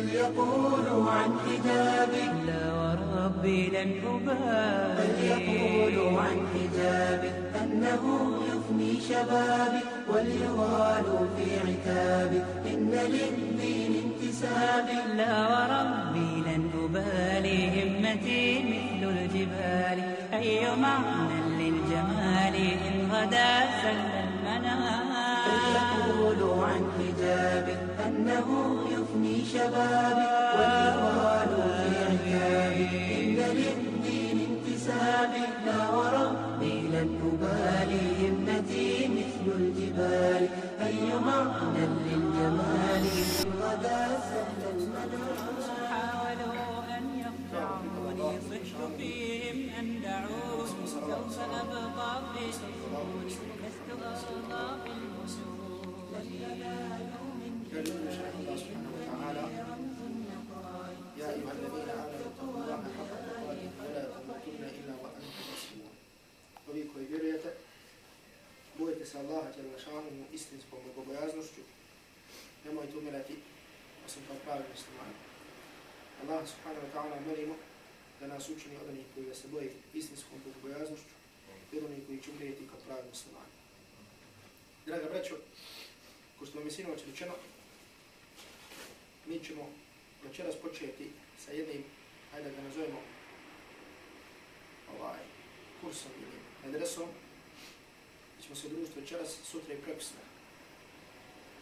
بل يقولوا عن حجابك لا وربي لن أبالي. بل يقولوا عن حجابك أنه يفني شبابك وليغالوا في عتابك إن للدين انتسابك لا وربي لن أبالي. همتي مثل الجبال. أي معنى للجمال؟ إن غدا سل أنه يفني شبابك واليغال في عتابك إن للدين انتسابك لا وربي لن أبالي همتي مثل الجبال أي معنى للجمال. غدا سهل المنام حاولوا أن يخدعوني صحت فيهم أن دعوني سوف أبقى في سجوني لست Ovi koji vjerujete, bojite se Allaha jer vašanom u istinskom bogobojaznošću, nemojte umirati, osim kao pravi muslimani. Allah subhanahu wa ta'ala molimo da nas učini od onih koji se boje istinskom bogobojaznošću i od onih koji će umirati kao pravi muslimani. Draga braćo, ko što vam je sinovać rečeno, mi ćemo večeras početi sa jednim, hajde da ga nazovemo, ovaj, kursom ili medresom, gdje ćemo se družiti večeras, sutra i prekusna.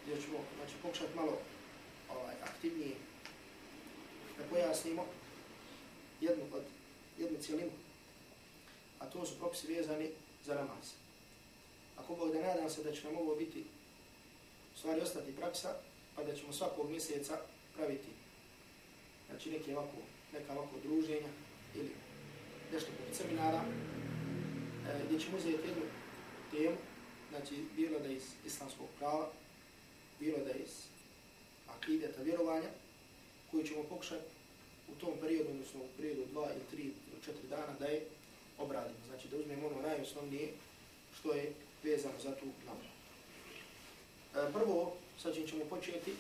Gdje ćemo, znači, pokušati malo ovaj, aktivnije da pojasnimo jednu, od, jednu cijelinu, a to su propisi vezani za namaz. Ako Bog da nadam se da će nam ovo biti stvari ostati praksa, pa da ćemo svakog mjeseca praviti znači neke ovako, neka ovako druženja ili nešto poput seminara e, gdje ćemo uzeti jednu temu, znači bilo da iz islamskog prava, bilo da iz akideta vjerovanja, koju ćemo pokušati u tom periodu, odnosno u periodu dva ili tri ili četiri dana da je obradimo. Znači da uzmemo ono najosnovnije što je vezano za tu namaz. E, prvo, sa čim ćemo početi,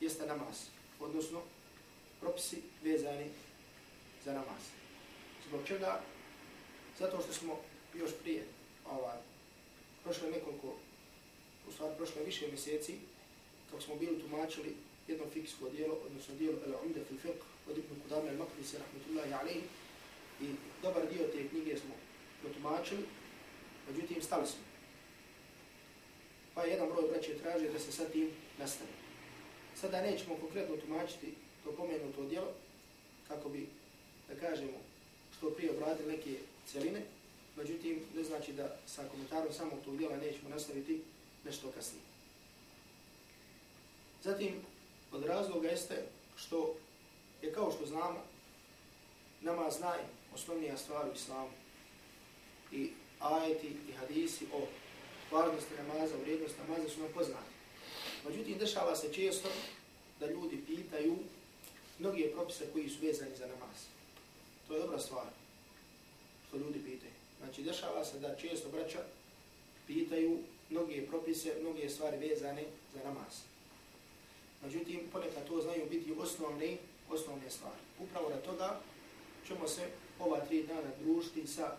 jeste namaz, odnosno propisi vezani za namaz. Zbog čega? Zato što smo još prije, ovaj, prošle nekoliko, u stvari prošle više mjeseci, kako smo bili tumačili jedno fiksko dijelo, odnosno dijelo El Umde fil Fiqh od Ibn Kudame al Maqdisi rahmetullahi alaihi i dobar dio te knjige smo tumačili, međutim stali smo pa jedan broj braće traže da se sa tim nastavi. Sada nećemo konkretno tumačiti to pomenuto djelo, kako bi, da kažemo, što prije obradili neke celine, međutim, ne znači da sa komentarom samog tog djela nećemo nastaviti nešto kasnije. Zatim, od razloga jeste što je kao što znamo, nama znaj osnovnija stvar u islamu i ajeti i hadisi o važnosti namaza, vrijednost namaza su nam poznati. Međutim, dešava se često da ljudi pitaju mnoge propise koji su vezani za namaz. To je dobra stvar što ljudi pitaju. Znači, dešava se da često braća pitaju mnoge propise, mnoge stvari vezane za namaz. Međutim, ponekad to znaju biti osnovne, osnovne stvari. Upravo na toga ćemo se ova tri dana družiti sa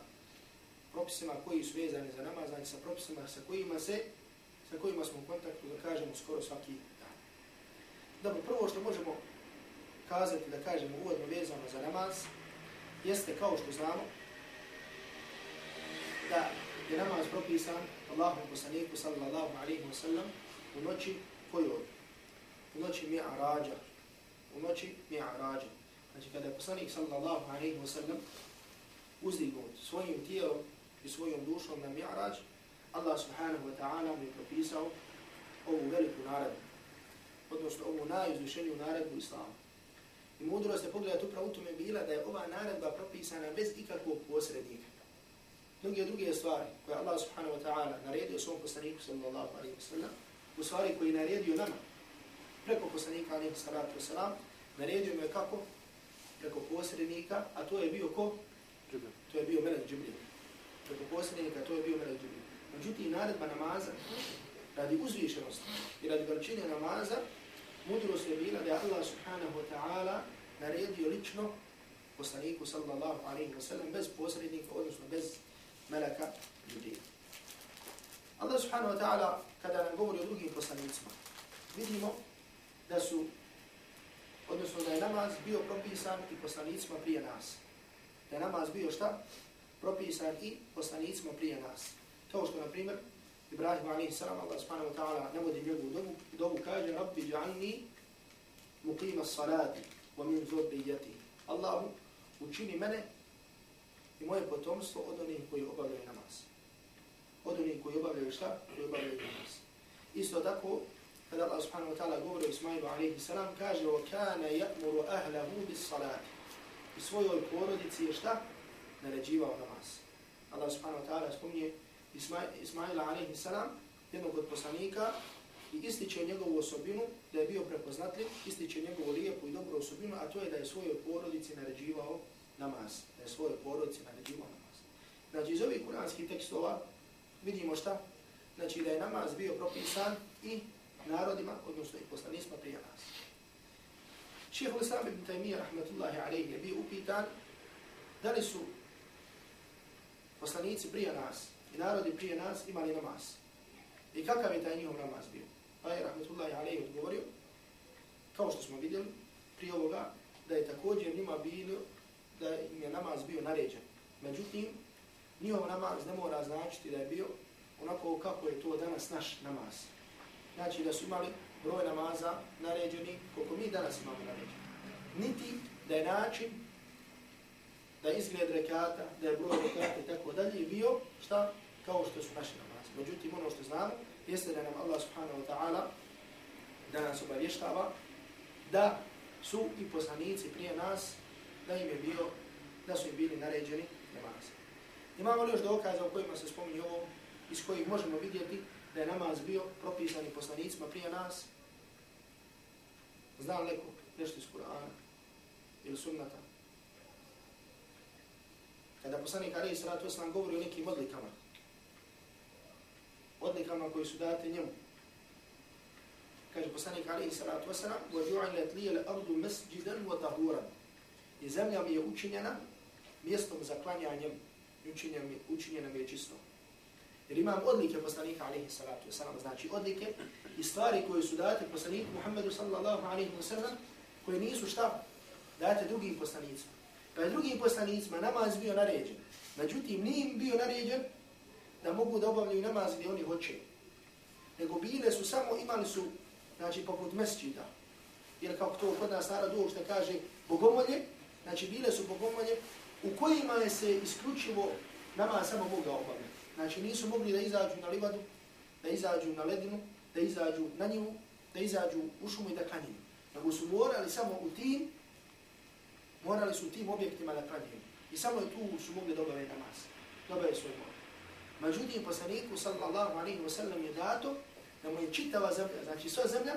propisima koji su vezani za namaz, znači sa propisima sa kojima se sa kojima smo u kontaktu, da kažemo, skoro svaki dan. Dobro, prvo što možemo kazati, da kažemo, uvodno vezano za namaz, jeste kao što znamo, da je namaz propisan Allahom poslaniku, sallallahu alaihi wa sallam, u noći kojoj? U noći mi'arađa. U noći mi'arađa. Znači, kada je poslanik, sallallahu alaihi wa sallam, uzdignut svojim tijelom i svojom dušom na mi'arađa, Allah subhanahu wa ta'ala mi je propisao ovu veliku naredbu, odnosno ovu najuzvišeniju naredbu islama. I mudro se pogledati upravo u tome bila da je ova naredba propisana bez ikakvog posrednika. Mnogi druge stvari koje Allah subhanahu wa ta'ala naredio svom poslaniku sallallahu alaihi wa sallam, u stvari koji naredio nama, preko poslanika alaihi salatu wa sallam, naredio me kako? Preko posrednika, a to je bio ko? To je bio Melek Džibril preko posljednika, to je bio Melek Džibril. Međutim, naredba namaza, radi uzvišenosti i radi veličine namaza, Mudrost je bila da je Allah subhanahu wa ta'ala naredio lično poslaniku sallallahu alaihi wa sallam bez posrednika, odnosno bez meleka ljudi. Allah subhanahu wa ta'ala kada nam govori o drugim poslanicima, vidimo da su, odnosno da je namaz bio propisan i poslanicima prije nas. Da je namaz bio šta? Propisan i poslanicima prije nas. Kao što, na primjer, Ibrahim a.s. Allah subhanahu wa ta'ala navodi njegovu dobu, dobu kaže Rabbi džanni muqima salati wa min zurrijati. Allahu učini mene i moje potomstvo od onih koji obavljaju namaz. Od onih koji obavljaju šta? Koji obavljaju namaz. Isto tako, kada Allah subhanahu wa ta'ala govori o Ismailu alaihi salam, kaže وَكَانَ يَأْمُرُ أَهْلَهُ بِالصَّلَاتِ I svojoj porodici je šta? Naređivao namaz. Allah subhanahu wa ta'ala spominje Ismaila alaihi salam, jednog od poslanika, i ističe njegovu osobinu da je bio prepoznatljiv, ističe njegovu lijepu i dobru osobinu, a to je da je svojoj porodici naređivao namaz. Da je svojoj porodici naređivao namaz. Znači, iz ovih kuranskih tekstova vidimo šta? Znači, da je namaz bio propisan i narodima, odnosno i poslanicima prije nas. Šeho Islam ibn Taymiyyah, rahmatullahi alaihi, je bio upitan da li su poslanici prije nas i narodi prije nas imali namaz. I kakav je taj njihov namaz bio? Pa je rahmetullahi alaihi odgovorio, kao što smo vidjeli prije ovoga, da je također njima bilo, da im je namaz bio naređen. Međutim, njihov namaz ne mora značiti da je bio onako kako je to danas naš namaz. Znači da su imali broj namaza naređeni koliko mi danas imamo naređeni. Niti da je način da izgled rekata, da je broj rekata i tako dalje bio šta kao što su naši namazi. Međutim, ono što znamo jeste da nam Allah subhanahu wa ta'ala da nas obavještava da su i poslanici prije nas da im je bio, da su im bili naređeni namazi. Imamo li još dokaza u kojima se spominje ovo, iz kojih možemo vidjeti da je namaz bio propisan i poslanicima prije nas? Znam neko nešto iz Kur'ana ili sunnata? Kada poslanik Ali Isra'atu Islam govori o nekim odlikama, odlikama koji su date njemu. Kaže poslanik alaihi salatu wasalam, وَجُعَلَتْ لِيَ الْأَرْضُ مَسْجِدًا وَتَهُورًا I zemlja mi je učinjena mjestom za klanjanjem i učinjena mi je čisto. Jer imam odlike poslanika alaihi salatu wasalam, znači odlike i stvari koje su date poslaniku Muhammedu sallallahu alaihi wasalam, koje nisu šta date drugim poslanicima. Pa je drugim poslanicima namaz bio naređen. Međutim, nije bio naređen da mogu da obavljaju namaz gdje oni hoće. Nego bile su samo, imali su, znači, poput mesčida. Jer kako to kod nas narod uopšte kaže, bogomolje, znači bile su bogomolje u kojima je se isključivo namaz samo Boga obavljati. Znači nisu mogli da izađu na livadu, da izađu na ledinu, da izađu na njivu, da izađu u šumu i da klanjuju. Nego su morali samo u tim, morali su u tim objektima da klanjuju. I samo tu su mogli dobaviti namaz. Dobaju svoj mor. Međutim, poslaniku sallallahu alaihi wa sallam je dato da mu je čitava zemlja, znači sva zemlja,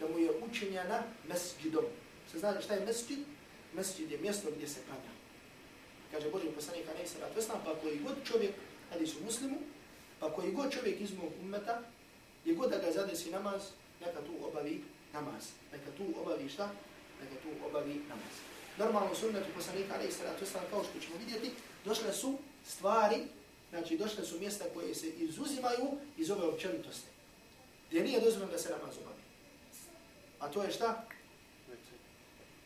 da mu je učinjena mesđidom. Se zna šta je mesđid? Mesđid je mjesto gdje se klanja. Kaže Boži poslanik alaihi sallatu alaihi wa sallam, pa koji god čovjek, kada su muslimu, pa koji god čovjek iz mog ummeta, je god da ga zadesi namaz, neka tu obavi namaz. Neka tu obavi šta? Neka tu obavi namaz. Normalno sunnetu poslanika alaihi sallatu alaihi wa sallam, kao što ćemo vidjeti, došle su stvari znači došle su mjesta koje se izuzimaju iz ove općenitosti. Gdje nije dozvoljeno da se namaz obavi. A to je šta?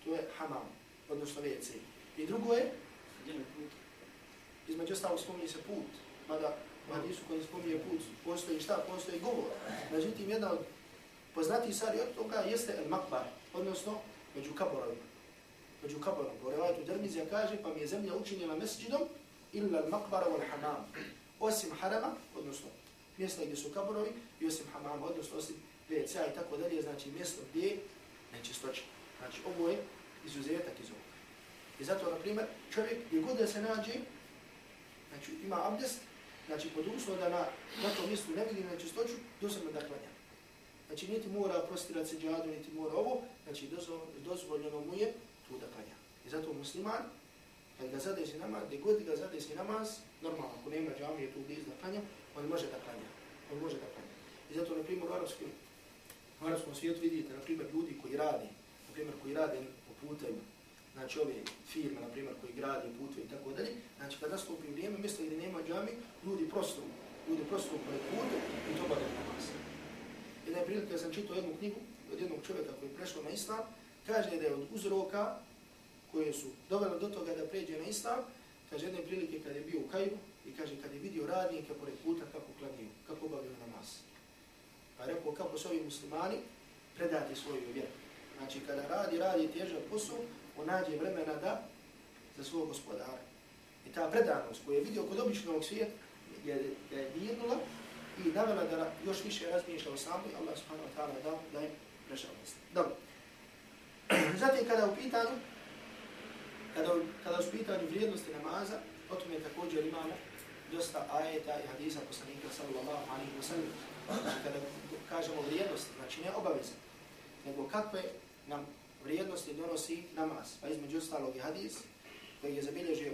To je hamam, odnosno WC. I drugo je? Između ostalo spominje se put. Mada u hadisu koji spominje put, postoji šta? Postoji govor. Međutim, jedna od poznatijih stvari od toga jeste el makbar, odnosno među kaborovima. Među kaborovima. Gorevajtu Dermizija kaže, pa mi je zemlja učinjena mesđidom, illa al-maqbara wal hamam. Osim harama, odnosno mjesta gdje su kaborovi, i osim hamama, odnosno osim WC i tako dalje, znači mjesto gdje je nečistoća. Znači ovo je izuzetak iz ovoga. I zato, na primjer, čovjek gdje god da se nađe, znači ima abdest, znači pod uslov da na, na tom mjestu ne vidi nečistoću, dozvoljeno da klanja. Znači niti mora prostirati se džadu, niti mora ovo, znači dozvoljeno mu je tu da klanja. I zato musliman, kad ga zadesi namaz, gdje god ga zadesi namaz, normalno, ako nema džamije tu blizu da klanja, on može da klanja. On može da klanja. I zato, na primjer, u arabskim U arabskom svijetu vidite, na primjer, ljudi koji radi, na primjer, koji rade po putevima, znači ove firme, na primjer, koji gradi putve i tako dalje, znači kad nastupi vrijeme, mjesto gdje nema džami, ljudi prosto, ljudi prosto pored puta i to bade namaz. Jedna je prilika, sam čitao jednu knjigu od jednog čovjeka koji je prešao na islam, kaže da je od uzroka koje su dovele do toga da pređe na islam, kaže jedne prilike kad je bio u Kajru i kaže kad je vidio radnike pored puta kako klanjuju, kako obavljaju namaz. Pa rekao kako su ovi muslimani predati svoju vjeru. Znači kada radi, radi težak posao, on nađe vremena da za svog gospodara. I ta predanost koju je vidio kod običnog svijeta je, je, je dirnula i navela da još više razmišlja o sami, Allah subhanahu wa ta'ala da, da je prešao misli. Dobro. Zatim kada u pitanju, kada, kada su pitanju vrijednosti namaza, o tome također imamo dosta ajeta i hadisa poslanika sallallahu alaihi wa sallam. Znači kada kažemo vrijednost, znači ne obavezno, nego kakve nam vrijednosti donosi namaz. Pa između ostalog je hadis koji je zabilježio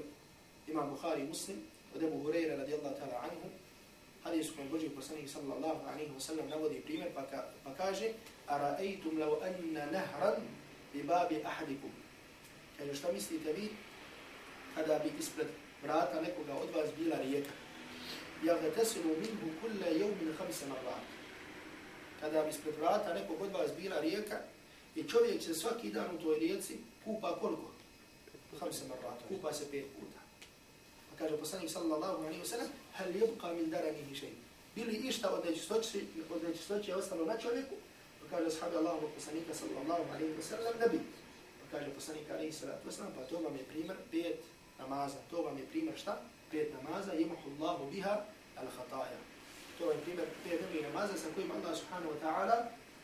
imam Bukhari muslim od Ebu Hureyre radijallahu ta'ala anhu. Hadis kojem Boži poslanik sallallahu alaihi wa sallam navodi primjer pa, ka, pa kaže Ara'aytum lau anna nahran bi babi ahadikum. Kaže šta mislite vi kada bi ispred vrata nekoga od vas bila rijeka. Ja da tesilu minhu kulle jevmin hamse marrat. Kada bi ispred vrata nekog od vas bila rijeka, I čovjek se svaki dan u toj rijeci kupa koliko? Hamse marrat, kupa se pet puta. Pa kaže poslanik sallallahu alaihi wa sallam, hal jebka min daranihi šeji. Bili išta od nečistoće, od nečistoće ostalo na čovjeku? Pa kaže sahabi Allahu poslanika sallallahu alaihi wa sallam, nebi kaže poslanik alaihi salatu wasalam, pa to vam je primjer pet namaza. To vam je primjer šta? Pet namaza, imahu Allahu biha al-hataja. To vam je primjer pet namaza sa kojima Allah subhanahu wa ta'ala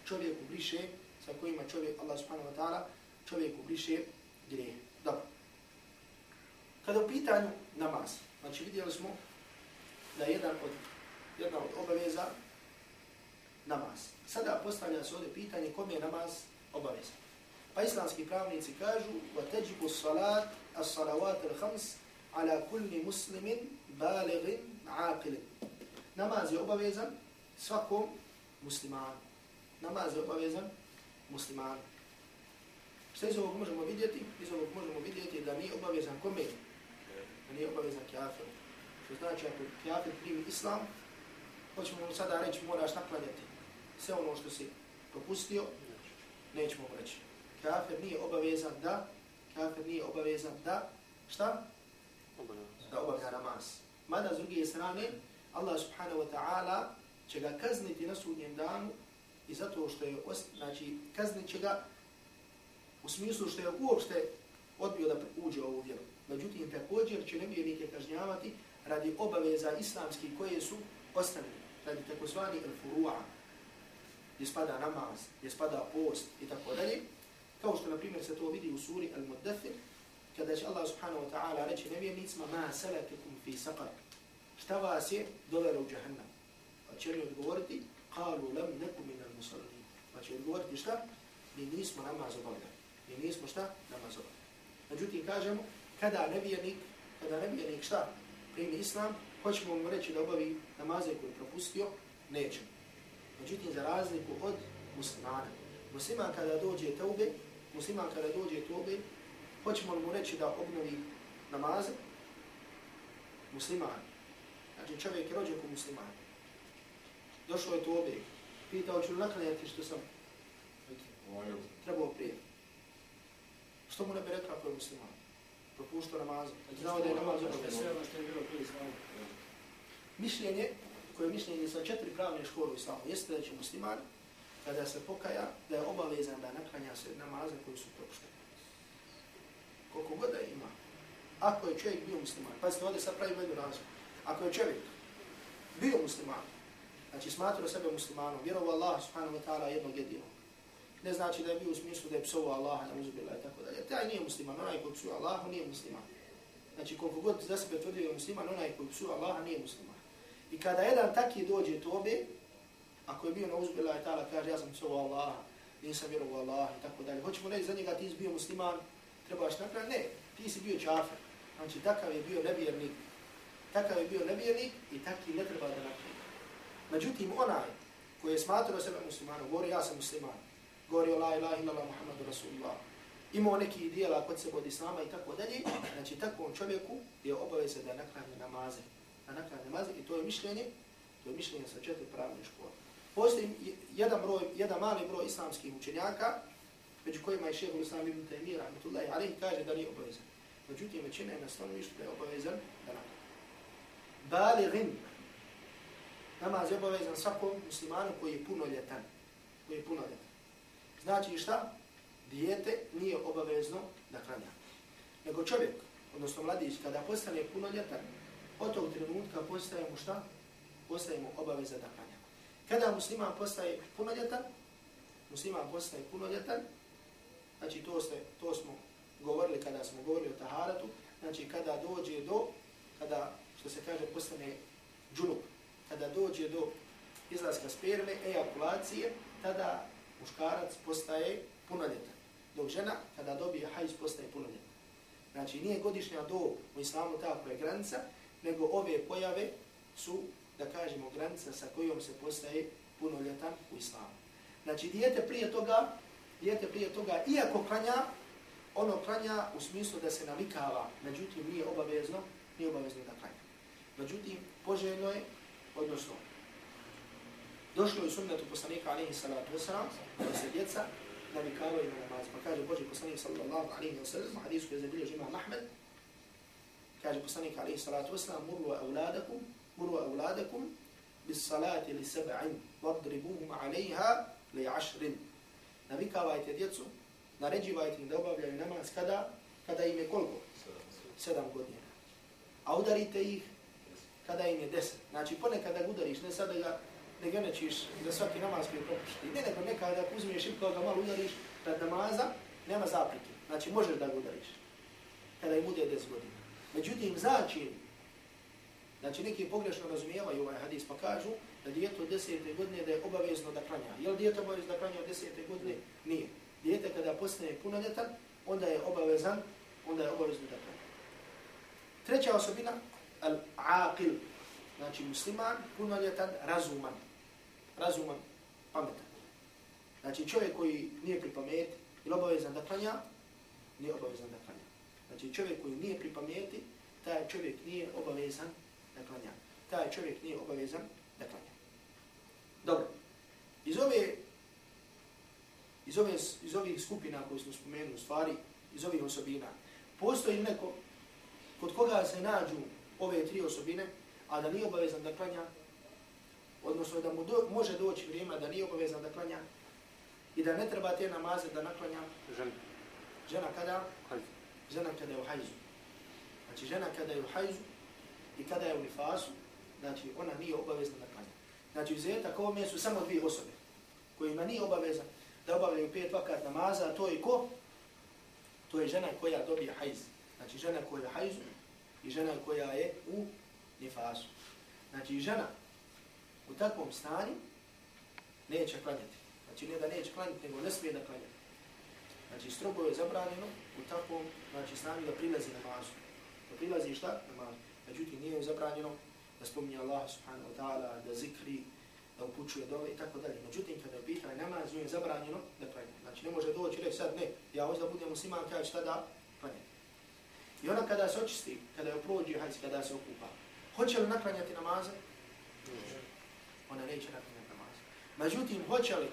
čovjeku briše sa kojima čovjek, Allah subhanahu wa ta'ala, čovjeku briše grije. Dobro. Kada u pitanju namaz, znači vidjeli smo da je jedan od, jedna od obaveza namaz. Sada postavlja se ovdje pitanje kom je namaz obaveza. Pa islamski pravnici kažu وَتَجِبُ الصَّلَاتِ الصَّلَوَاتِ الْحَمْسِ عَلَى كُلِّ مُسْلِمٍ بَالِغٍ عَاقِلٍ Namaz je obavezan svakom muslimanu. Namaz je obavezan muslimani. Što iz ovog možemo vidjeti? Iz ovog možemo vidjeti da nije obavezan kome? Da nije obavezan kjafir. Što znači ako kjafir primi islam, hoćemo mu sada reći moraš naklanjati sve ono što si propustio, nećemo mu reći. Kjafir nije obavezan da, kjafir nije obavezan da, šta? Da obavlja namaz. Mada s druge strane, Allah subhanahu wa ta'ala će ga kazniti na sudnjem danu i zato što je, znači, kaznit će ga u smislu što je uopšte odbio da uđe u ovu vjeru. Međutim, također će nevjernike kažnjavati radi obaveza islamskih koje su ostavili, radi takozvani el-furu'a, gdje spada namaz, gdje spada post i tako dalje, kao što, na primjer, se to vidi u suri Al-Muddathir, kada će Allah subhanahu wa ta'ala reći nevjernicima, ma salakekum fi saqar, šta vas je dovelo u džahannam? Pa će li odgovoriti, qalu lam neku min al-musallin. Pa će odgovoriti šta? Mi nismo namaz obavljali. Mi nismo šta? Namaz obavljali. Međutim, kažemo, kada nevjernik, kada nevjernik šta? Primi islam, hoćemo mu reći da obavi namaze koje propustio, nećemo. Međutim, za razliku od muslimana. Musliman kada dođe teube, musliman kada dođe teube, hoćemo mu reći da obnovi namaze, musliman. Znači čovjek je rođen ko musliman došlo je to obje. Pitao ću naklanjati što sam trebao prije. Što mu ne bi rekla ako je musliman? Propuštao namaz. Znao da je namaz Mišljenje, koje je mišljenje sa četiri pravne škole u islamu, jeste da će musliman, kada se pokaja, da je obavezan da naklanja se namaze koji su propušteni. Koliko god da ima. Ako je čovjek bio musliman, pa ovdje sad pravimo jednu razliku. Ako je čovjek bio musliman, Znači smatrao sebe muslimanom, vjerovao Allah subhanahu wa ta'ala jednog jedinog. Ne znači da je bio u smislu da je psovao Allaha, na uzbila i tako dalje. Taj nije musliman, onaj koji psuje Allaha nije musliman. Znači koliko god za sebe tvrdio je musliman, onaj koji psuje Allaha nije musliman. I kada jedan taki dođe tobe, ako je bio na uzbila i ta'ala kaže ja sam psovao Allaha, nisam vjerovao Allaha i tako dalje. Hoćemo reći za njega ti si bio musliman, trebaš napraviti? Ne, ti si bio čafer. Znači takav je bio nevjernik. Takav je bio nevjernik i taki ne treba da napravi. Međutim, onaj koji je smatrao sebe muslimanom, govori ja sam musliman, govori la ilaha illallah Muhammadu Rasulullah, imao neki dijela kod sebe od islama i tako dalje, znači takvom čovjeku je obaveza da naklanje namaze. Da naklanje namaze i to je mišljenje, to je mišljenje sa četiri pravne škole. Postoji jedan, broj, jedan mali broj islamskih učenjaka, među kojima je šehol islam ibn Taymiyyah, rahmetullahi, ali kaže da nije obavezan. Međutim, većina je na stanovištu da je obavezan da naklanje. Balighin, namaz je obavezan svakom muslimanu koji je punoljetan. Koji je punoljetan. Znači šta? Dijete nije obavezno da klanja. Nego čovjek, odnosno mladić, kada postane punoljetan, od tog trenutka postajemo šta? Postaje mu obaveza da klanja. Kada musliman postaje punoljetan, musliman postaje punoljetan, znači to, ste, to smo govorili kada smo govorili o taharatu, znači kada dođe do, kada, što se kaže, postane džunup, kada dođe do izlaska sperme, ejakulacije, tada muškarac postaje punoljetan. Dok žena, kada dobije hajz, postaje punoljetan. Znači, nije godišnja do u islamu ta koja je granica, nego ove pojave su, da kažemo, granica sa kojom se postaje punoljetan u islamu. Znači, dijete prije toga, dijete prije toga, iako klanja, ono klanja u smislu da se navikava, međutim, nije obavezno, nije obavezno da klanja. Međutim, poželjno je odnosno došlo je sunnetu poslanika alaihi salatu wasalam da se djeca navikavaju na namaz. Pa kaže Boži poslanik sallallahu alaihi wasalam, hadisu je zabilježi imam Ahmed, kaže poslanik alaihi salatu wasalam, muru auladakum, muru auladakum, bis salati li seba'in, vadribuhum alaiha li ašrin. Navikavajte djecu, naređivajte im da obavljaju namaz kada, kada im je koliko? Sedam godina. A udarite ih kada im je deset. Znači ponekad da udariš, ne sada ga ne genečiš da svaki namaz koji propušti. Ne nego nekada ako uzmiješ i kao ga malo udariš pred namaza, nema zaprike. Znači možeš da ga udariš kada im bude 10 godina. Međutim, začin, znači neki pogrešno razumijevaju ovaj hadis pa kažu da djeto od desete godine da je obavezno da klanja. Je li dijete obavezno da klanja od desete godine? Nije. Dijete kada postane punoljetan, onda je obavezan, onda je obavezno da klanja. Treća osobina, al-aqil, znači musliman, punoljetan, razuman, razuman, pametan. Znači čovjek koji nije pri pameti ili obavezan da klanja, nije obavezan da klanja. Znači čovjek koji nije pri pameti, taj čovjek nije obavezan da klanja. Taj čovjek nije obavezan da klanja. Dobro. Iz ove iz, ove, iz ovih skupina koje smo spomenuli, stvari, iz ovih osobina, postoji neko kod koga se nađu ove tri osobine, a da nije obavezan da klanja, odnosno da mu do, može doći vrijeme da nije obavezan da klanja i da ne treba te namaze da naklanja žena. Žena kada? Hajzu. Žena kada je u hajzu. Znači žena kada je u hajzu i tada je u nifasu, znači ona nije obavezna da klanja. Znači u zetak ovome su samo dvije osobe kojima nije obaveza da obavljaju pet vakat namaza, a to je ko? To je žena koja dobije hajz. Znači žena koja je hajzu i žena koja je u nifasu. Znači žena u takvom stanju neće klanjati. Znači ne da neće klanjati, nego ne smije da klanja. Znači strogo je zabranjeno u takvom znači, stanju da prilazi namazu. Da prilazi šta? Namazu. Međutim nije zabranjeno da spominje Allah subhanahu wa ta'ala, da zikri, da upućuje dove i tako dalje. Međutim, kada je pitanje namaz, je zabranjeno da klanja. Znači ne može doći reći sad ne, ja hoću da budem musliman, kada ću tada klanjati. I ona kada se očisti, kada je prođe hajci, kada se okupa, hoće li naklanjati namaze? Ona neće naklanjati namaze. Međutim, hoće li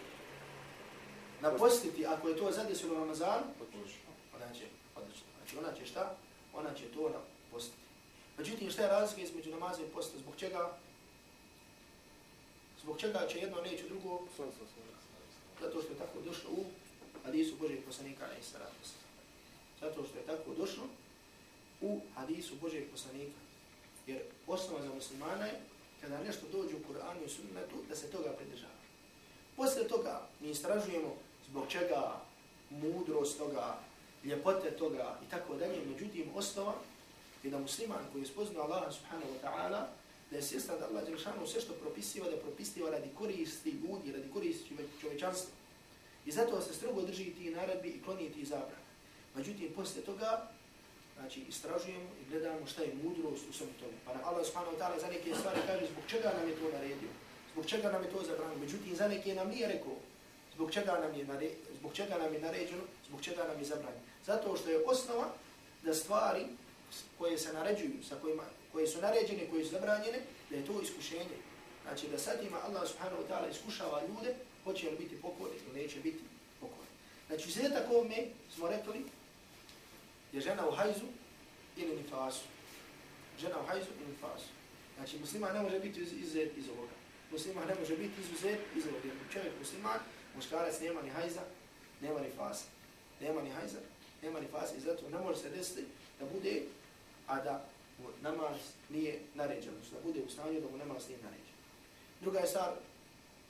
napostiti, ako je to zadesilo Ramazan, ona će, odlično. Znači ona će šta? Ona će to napostiti. Međutim, šta je razlika između namaza i posta? Zbog čega? Zbog čega će jedno neće drugo? Zato što je tako došlo u hadisu Božeg poslanika i saratosti. Zato što je tako došlo u hadisu Božeg poslanika. Jer osnova za muslimana je kada nešto dođe u Kur'anu i sunnetu da se toga pridržava. Posle toga mi istražujemo zbog čega mudrost toga, ljepote toga i tako dalje. Međutim, osnova i da musliman koji je spoznao Allah subhanahu wa ta'ala da je svjestan da Allah Đelšanu sve što propisiva, da propisiva radi koristi ljudi, radi koristi čovečanstva. I zato se strogo drži ti naredbi i kloni ti zabran. Međutim, posle toga znači istražujemo i gledamo šta je mudrost u svemu tome. Pa Allah subhanahu wa ta'ala za neke stvari kaže zbog čega nam je to naredio. Zbog čega nam je to zabranjeno? Međutim, za neke nam nije rekao zbog čega nam je, nare, zbog čega nam je naređeno, zbog čega nam je zabranjeno. Zato što je osnova da stvari koje se naređuju, sa kojima, koje su naređene, koje su zabranjene, da je to iskušenje. Znači da sad ima Allah subhanahu wa ta'ala iskušava ljude, hoće li biti pokorni ili neće biti pokorni. Znači sve tako me smo rekli, je žena u hajzu ili nifasu. Žena u hajzu ili nifasu. Znači muslima ne može biti izuzet iz ovoga. Muslima ne može biti izuzet iz ovoga. Jer čovjek musliman, muškarac nema ni hajza, nema ni fasa. Nema ni hajza, nema ni fasa i zato ne može se desiti da bude, a da namaz nije naređen. Znači da bude u stanju da mu namaz nije naređen. Druga je stvar,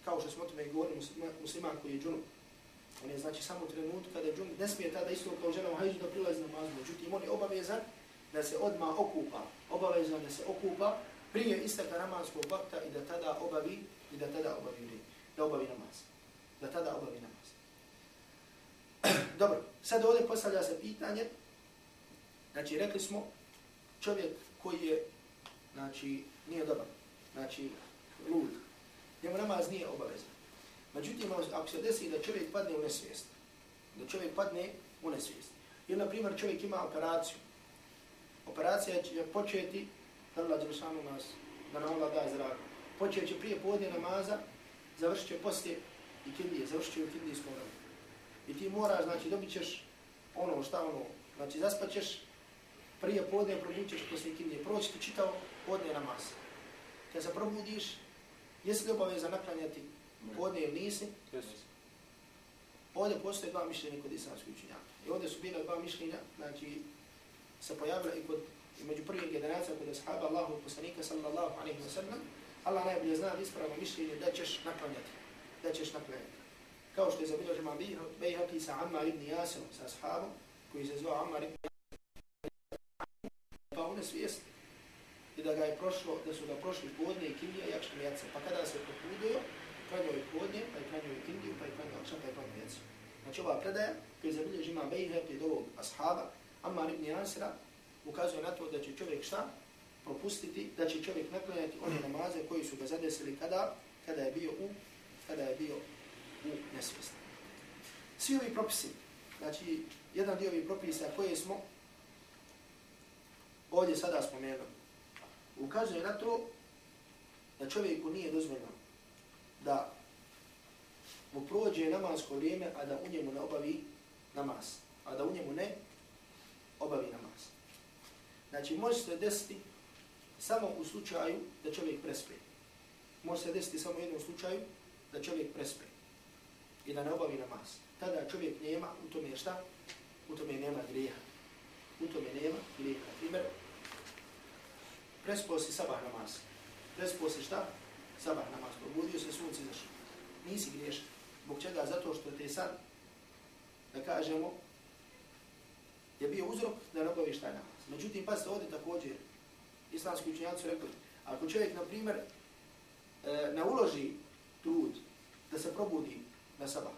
kao što smo o tome govorili, musliman koji je džunup. On je znači samo trenut kada je džunup, ne smije tada isto kao žena u hajzu da prilazi namaz. Međutim, on je obavezan da se odma okupa, obavezan da se okupa prije istaka namazskog vakta i da tada obavi i da tada obavi da obavi namaz. Da tada obavi namaz. Dobro, sad ovdje postavlja se pitanje, znači rekli smo čovjek koji je, znači, nije dobar, znači, lud, njemu namaz nije obavezan. Međutim, ono, ako se desi da čovjek padne u nesvijest, da čovjek padne u nesvijest, ili, na primjer, čovjek ima operaciju, operacija će početi, da Allah Đelšanu nas, da nam Allah daje zrak, počet će prije podne namaza, završit će poslije i kindije, završit će u kindijskom vremenu. I ti moraš, znači, dobit ćeš ono, šta ono, znači, zaspat ćeš, prije podne probudit ćeš poslije kindije, proći ti čitao podne namaz. Kad se probudiš, jesi li obaveza naklanjati podne ili nisi? Yes. Ovdje postoje dva mišljenja kod islamskih učenjaka. I ovdje su bila dva mišljenja, znači, se pojavila i kod i među prvih generacija kod ashaba Allahu poslanika sallallahu alaihi wa sallam, Allah najbolje zna ispravno mišljenje da ćeš naklanjati. Da ćeš naklanjati. Kao što je zabilježio imam Bejhaki sa Ammar ibn Yasirom, sa ashabom, koji se zvao Ammar ibn pa i da ga je prošlo, da su ga prošli podne i kindija i akšan jace. Pa kada se pokudio, klanjao je podne, pa je klanjao i kindiju, pa je klanjao akšan, pa je klanjao jace. Znači ova predaja, koji je zabilježio imam Bejhaki od ovog ashaba, Ammar ibn Yasira, ukazuje na to da će čovjek šta? Propustiti, da će čovjek naklanjati one namaze koji su ga zadesili kada? Kada je bio u, kada je bio u nesvijesti. Svi ovi propisi, znači jedan dio ovih propisa koje smo ovdje sada spomenuo, ukazuje na to da čovjeku nije dozvoljeno da mu prođe namasko vrijeme, a da u njemu ne obavi namaz. A da u njemu ne obavi namaz. Znači, može se desiti samo u slučaju da čovjek prespe. Može se desiti samo u jednom slučaju da čovjek prespe i da ne obavi namaz. Tada čovjek nema, u tome šta? U tome nema grijeha. U tome nema grijeha. Primjer, prespo si sabah namaz. Prespo si šta? Sabah namaz. Probudio se sunce zašlo. Nisi griješan. Zbog čega? Zato što te sad, da kažemo, je bio uzrok da ne obaviš taj namaz. Međutim, pa ste ovdje također, islamski učenjaci rekli, ako čovjek, na primjer, e, ne uloži trud da se probudi na sabah,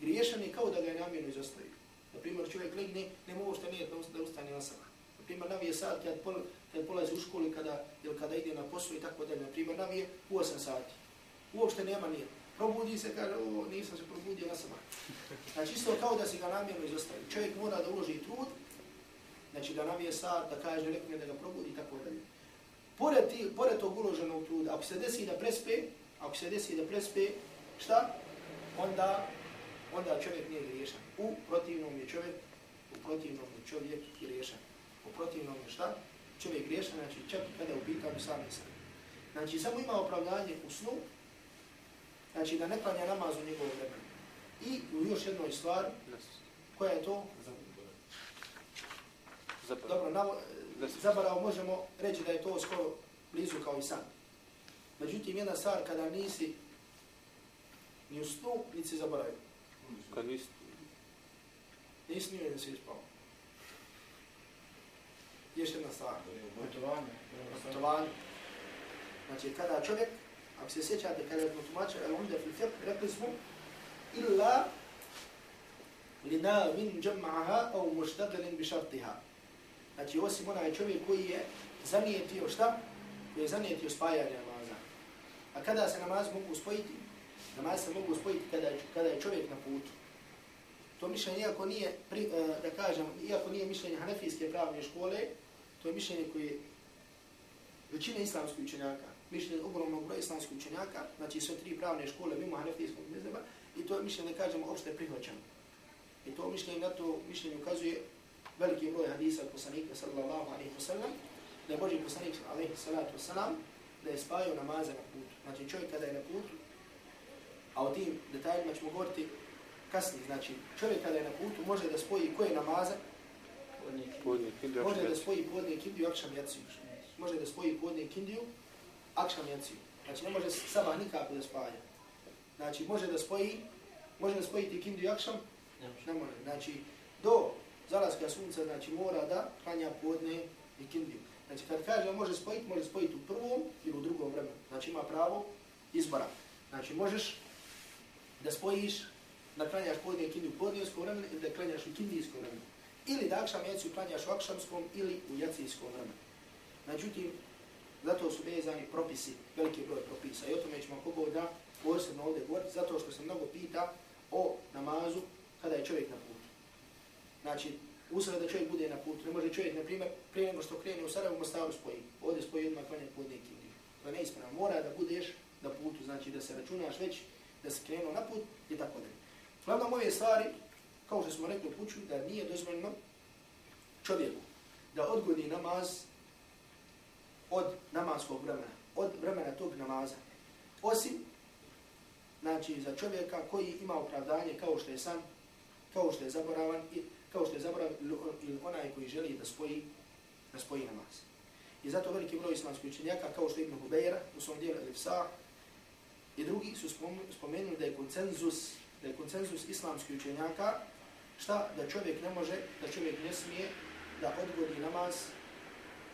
griješan je kao da ga je namjerno izostavio. Na primjer, čovjek legne, ne mogu što nije da ustane na sabah. Na primjer, navije sad kad, pol, kad polazi u školi, kada, ili kada ide na posao i tako dalje. Na primjer, navije u 8 sati. Uopšte nema nije. Probudi se, kaže, o, nisam se probudio na sabah. Znači, isto kao da si ga namjerno izostavio. Čovjek mora da uloži trud znači da navije sad, da kaže rekne da ga probudi i tako dalje. Pored, ti, pored tog uloženog truda, ako se desi da prespe, ako se desi da prespe, šta? Onda, onda čovjek nije griješan. U protivnom je čovjek, u protivnom je čovjek griješan. U protivnom je šta? Čovjek griješan, znači čak i kada upitanju sami se. Znači samo ima opravdanje u snu, znači da ne klanja namaz u njegovom vremenu. I u još jednoj stvari, koja je to? Dobro, na, zabarao možemo reći da je to skoro blizu kao i san. Međutim, jedna stvar kada nisi ni u snu, ni si zaboravio. Kad nisi? Nisi nije da si ispao. Još jedna stvar. Putovanje. Putovanje. Znači, kada čovjek, ako se sjećate, kada smo tumačili, ali onda fil fiqh, rekli smo, illa lina min jam'aha au muštaqilin bi šartiha. Znači, osim onaj čovjek koji je zanijetio šta? Koji je zanijetio spajanje namaza. A kada se namaz mogu spojiti? Namaz se mogu spojiti kada je, kada je čovjek na putu. To mišljenje, iako nije, pri, uh, da kažem, iako nije mišljenje Hanefijske pravne škole, to je mišljenje koje većina islamskih učenjaka, mišljenje ogromnog broja islamskih učenjaka, znači sve tri pravne škole mimo Hanefijskog mezeba, i to je mišljenje, da kažemo, opšte prihvaćeno. I to mišljenje na to mišljenje ukazuje veliki broj hadisa poslanika sallallahu alaihi wasallam, da je Boži poslanik alaihi salatu wasallam, da je spajao namaze na putu. Znači čovjek kada je na putu, a o tim detaljima ćemo govoriti kasnije, znači čovjek kada je na putu može da spoji koje namaze, može da spoji podne kindiju, akšam jaciju. Može da spoji podne kindiju, akšam jaciju. Znači ne može sabah nikako da spaja. Znači može da spoji, može da spoji ti kindiju akšam, ne može. Znači do zalaska sunca znači mora da klanja podne i kindiju. Znači kad kaže može spojiti, može spojiti u prvom ili u drugom vremenu. Znači ima pravo izbora. Znači možeš da spojiš da klanjaš podne i kindiju u podnijskom vremenu ili da klanjaš u kindijskom vremenu. Ili da akšam jaciju klanjaš u akšamskom ili u jacijskom vremenu. Međutim, zato su vezani propisi, veliki broj propisa. I o tome ćemo kogo da posebno ovdje govoriti, zato što se mnogo pita o namazu kada je čovjek na putu. Znači, usred da čovjek bude na putu. Ne može čovjek, na primjer, prije nego što krene u Sarajevo, Mostaru spoji. Ovdje spoji odmah klanja podne i kindiju. To je neispravno. Mora da budeš na putu, znači da se računaš već, da se krenuo na put i tako dalje. Glavno moje stvari, kao što smo rekli u da nije dozvoljeno čovjeku da odgodi namaz od namazskog vremena, od vremena tog namaza. Osim, znači, za čovjeka koji ima opravdanje kao što je sam, kao što je zaboravan, i kao što je zaboravan ili onaj koji želi da spoji, da spoji namaz. I zato veliki broj islamskih učenjaka, kao što je Ibn Hubeira, u svom dijelu Elifsa, i drugi su spomenuli da je koncenzus da je konsensus islamskih učenjaka šta da čovjek ne može, da čovjek ne smije da odgodi namaz,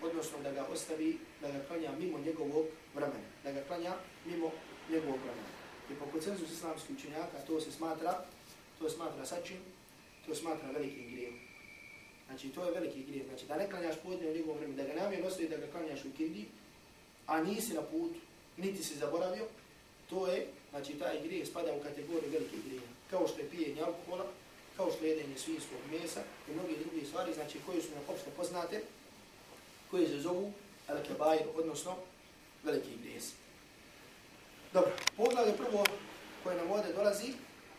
odnosno da ga ostavi, da ga klanja mimo njegovog vremena, da ga klanja mimo njegovog vremena. I po konsensus islamskih učenjaka to se smatra, to se smatra sačin, to se smatra veliki grijev. Znači to je veliki grijev, znači da ne klanjaš podne u njegovom vremenu, da ga namjer ostavi da ga klanjaš u kindi, a nisi na put, niti si zaboravio, to je Znači, taj grijeh spada u kategoriju velikih grijeha. Kao što je pijenje alkohola, kao što je jedenje mesa i mnogi drugi stvari, znači koje su nam opšte poznate, koje se zovu al-kebair, odnosno veliki grijeh. Dobro, poglavlje prvo koje nam ovdje dolazi,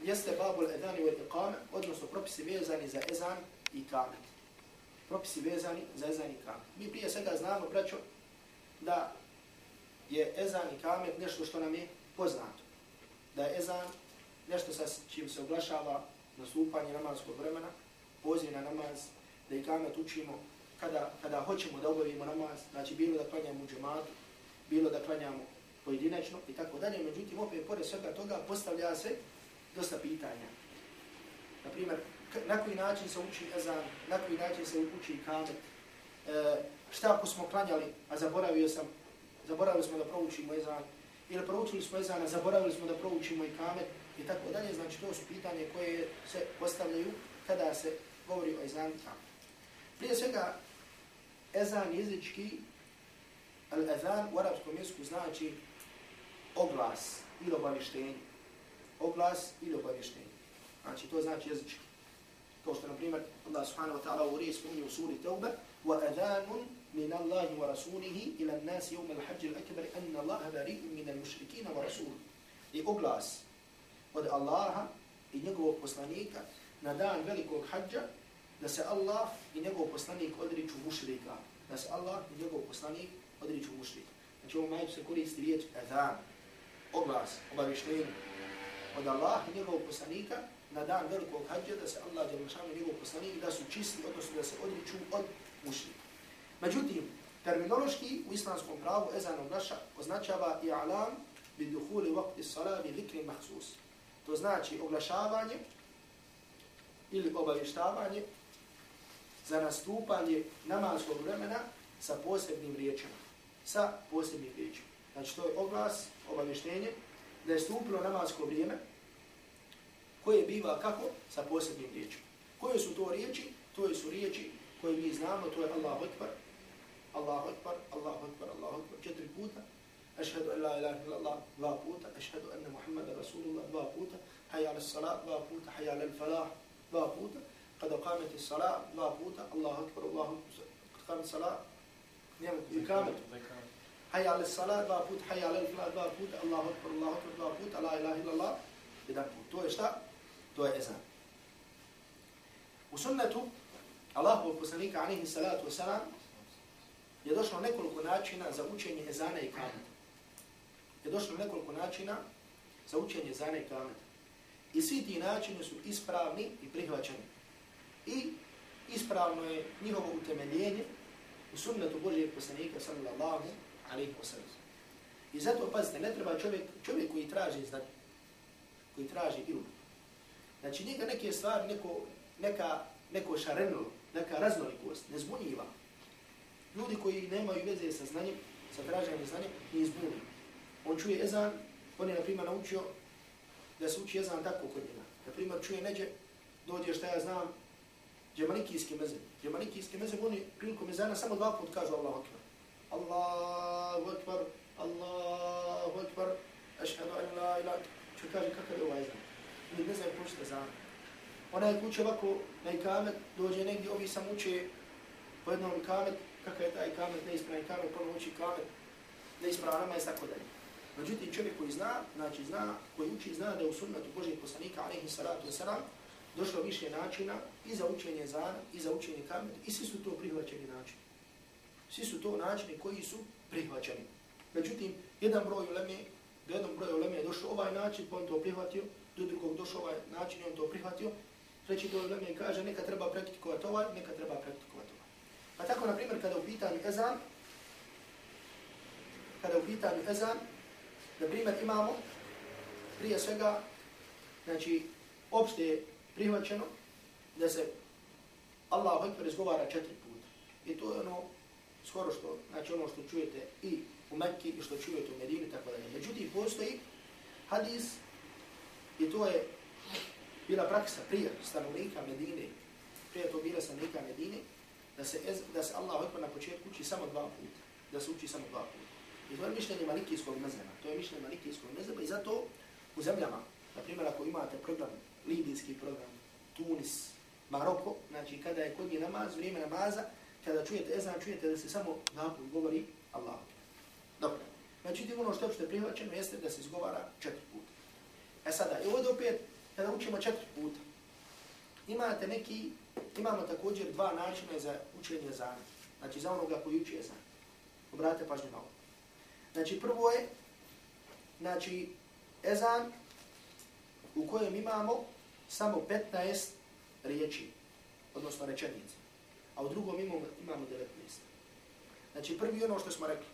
jeste babul edani wal iqame, odnosno propisi vezani za ezan i kamet. Propisi vezani za ezan i kamet. Mi prije svega znamo, braćo, da je ezan i kamet nešto što nam je poznato da je ezan nešto sa čim se oglašava nastupanje namazskog vremena, poziv na namaz, da i kamet učimo kada, kada hoćemo da obavimo namaz, znači bilo da klanjamo u džematu, bilo da klanjamo pojedinačno i tako dalje. Međutim, opet, pored svega toga, postavlja se dosta pitanja. Naprimjer, na koji način se uči ezan, na koji način se uči kamet, e, šta ako smo klanjali, a zaboravio sam, zaboravili smo da proučimo ezan, ili proučili smo ezana, zaboravili smo da proučimo i kamet i tako dalje. Znači to su pitanje koje se postavljaju kada se govori o ezan i kamet. Prije svega, ezan jezički, al-ezan u arabskom jeziku znači oglas ili obavještenje. Oglas ili obavještenje. Znači to znači jezički. Kao što, na primjer, Allah subhanahu wa ta'ala u rije spominje u suri Tauba, وَأَذَانٌ من الله ورسوله إلى الناس يوم الحج الأكبر أن الله بريء من المشركين ورسوله i oglas od Allaha i njegovog poslanika na dan velikog hađa da se Allah i njegov poslanik odriču mušrika. Da se Allah i njegov poslanik odriču mušrika. Znači ovom majtu se koristi riječ adhan, oglas, obavještenje od Allah i njegovog poslanika na dan velikog hađa da se Allah i njegov poslanik da su čisti, odnosno da se odriču od mušrika. Međutim, terminološki u islamskom pravu ezan oglaša označava i alam bi duhuli vakti salat bi zikri mahsus. To znači oglašavanje ili obavještavanje za nastupanje namanskog vremena sa posebnim riječima. Sa posebnim riječima. Znači to je oglas, obavještenje, da je stupilo namansko vrijeme koje biva kako? Sa posebnim riječima. Koje su to riječi? To su riječi koje mi znamo, to je Allahu Akbar, Allahu Akbar, Allahu Akbar, Allahu Akbar, četiri puta. Ešhedu en la ilaha illallah dva puta, ešhedu enne Muhammeda Rasulullah dva puta, hayya ala salat dva puta, hayya ala falah dva puta, kada qameti salat dva puta, Allahu akbar, Allahu akbar, kada qameti salat, nijemo ikamet, hayya ala salat dva puta, hayya ala falah dva puta, Allahu akbar, Allahu akbar dva puta, la ilaha illallah, jedan put. To je šta? To je ezan. U sunnetu, Allahu poslanika alaihi salatu wasalam, je došlo nekoliko načina za učenje ezana i kameta. Je došlo nekoliko načina za učenje ezana i kameta. I svi ti načini su ispravni i prihvaćeni. I ispravno je njihovo utemeljenje u sunnetu Božijeg poslanika sallallahu alaihi wasalam. I zato, pazite, ne treba čovjek, čovjek koji traži znanje, koji traži ilmu. Znači, njega neke stvari, neko, neka, neko šarenilo, neka raznolikost, ne zbunjiva. Ljudi koji nemaju veze sa znanjem, sa traženjem znanjem, ne zbunjiva. On čuje ezan, on je, na primjer, naučio da se uči ezan tako kod njega. Na primjer, čuje neđe, dođe šta ja znam, džemalikijski mezem. Džemalikijski mezem, oni prilikom ezana samo dva put kažu Allahu akbar. Allahu akbar, Allahu akbar, ašhadu an la ilaha Što kaže kakav je ovaj ezan? Mi ne znaju pročite ezan. Onaj kuće ovako na ikamet, dođe negdje, ovi sam uče po jednom ikamet, kakav je taj ikamet, neispravan ikamet, ponovno uči ikamet, neispravan namaz, tako dalje. Međutim, čovjek koji zna, znači zna, koji uči, zna da je u sunnetu Božih poslanika, alaihi salatu wasalam, došlo više načina i za učenje zana, i za učenje kamet, i svi su to prihvaćeni načini. Svi su to načini koji su prihvaćeni. Međutim, jedan broj uleme, do jednom broju uleme je došao ovaj način, pa on to prihvatio, do drugog došao ovaj način, on to prihvatio, treći broj uleme kaže, neka treba praktikovati ovaj, neka treba praktikovati ovaj. Pa tako, na primjer, kada u pitanju ezan, kada u pitanju ezan, na primjer, imamo prije svega, znači, opšte je prihvaćeno da se Allahu Ekber izgovara četiri puta. I to je ono skoro što, znači ono što čujete i u Mekki i što čujete u Medini, tako dalje. Međutim, postoji hadis i to je bila praksa prije stanovnika Medine, prije to bila stanovnika Medine, da se, da se Allah Ekber na početku uči samo dva puta. Da se uči samo dva puta. I to je mišljenje malikijskog mezema. To je mišljenje malikijskog mezema i zato u zemljama, na primjer ako imate program, libijski program, Tunis, Maroko, znači kada je kod je namaz, vrijeme namaza, kada čujete ezan, čujete da se samo naput govori Allah. Dobro. Znači ti ono što je prihvaćeno jeste da se izgovara četiri puta. E sada, i ovdje opet, kada učimo četiri puta, imate neki, imamo također dva načina za učenje ezana. Znači za onoga koji uči ezan. Obratite pažnju na ovo. Znači prvo je, znači, ezan u kojem imamo samo 15 riječi, odnosno rečenice. A u drugom imamo, imamo 19. Znači prvi ono što smo rekli.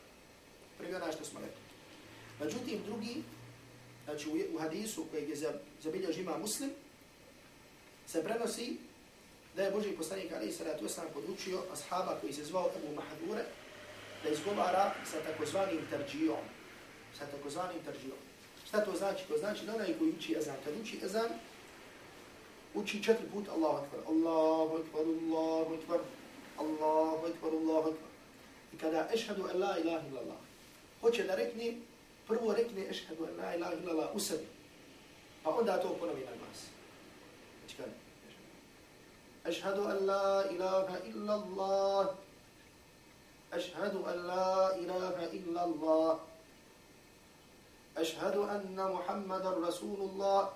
Prvi ono što smo rekli. Međutim, drugi, znači u, u hadisu kojeg je zabilježi ima muslim, se prenosi da je Boži poslanik Ali Salatu Osam podučio ashaba koji se zvao Abu Mahadure, da izgovara sa takozvanim tarđijom. Sa takozvanim tarđijom. Šta to znači? To znači da onaj koji uči ezan, kad uči ezan, uči četiri puta Allahu Akbar, Allahu Akbar, Allahu Akbar, Allahu Akbar, Allahu Akbar. I kada ešhadu en la ilaha illallah, hoće da rekne, prvo rekne ešhadu en la ilaha illallah u sebi. Pa onda to ponovi na glas. Znači kada? Ešhadu en la ilaha illallah, أشهد أن لا إله إلا الله أشهد أن محمد رسول الله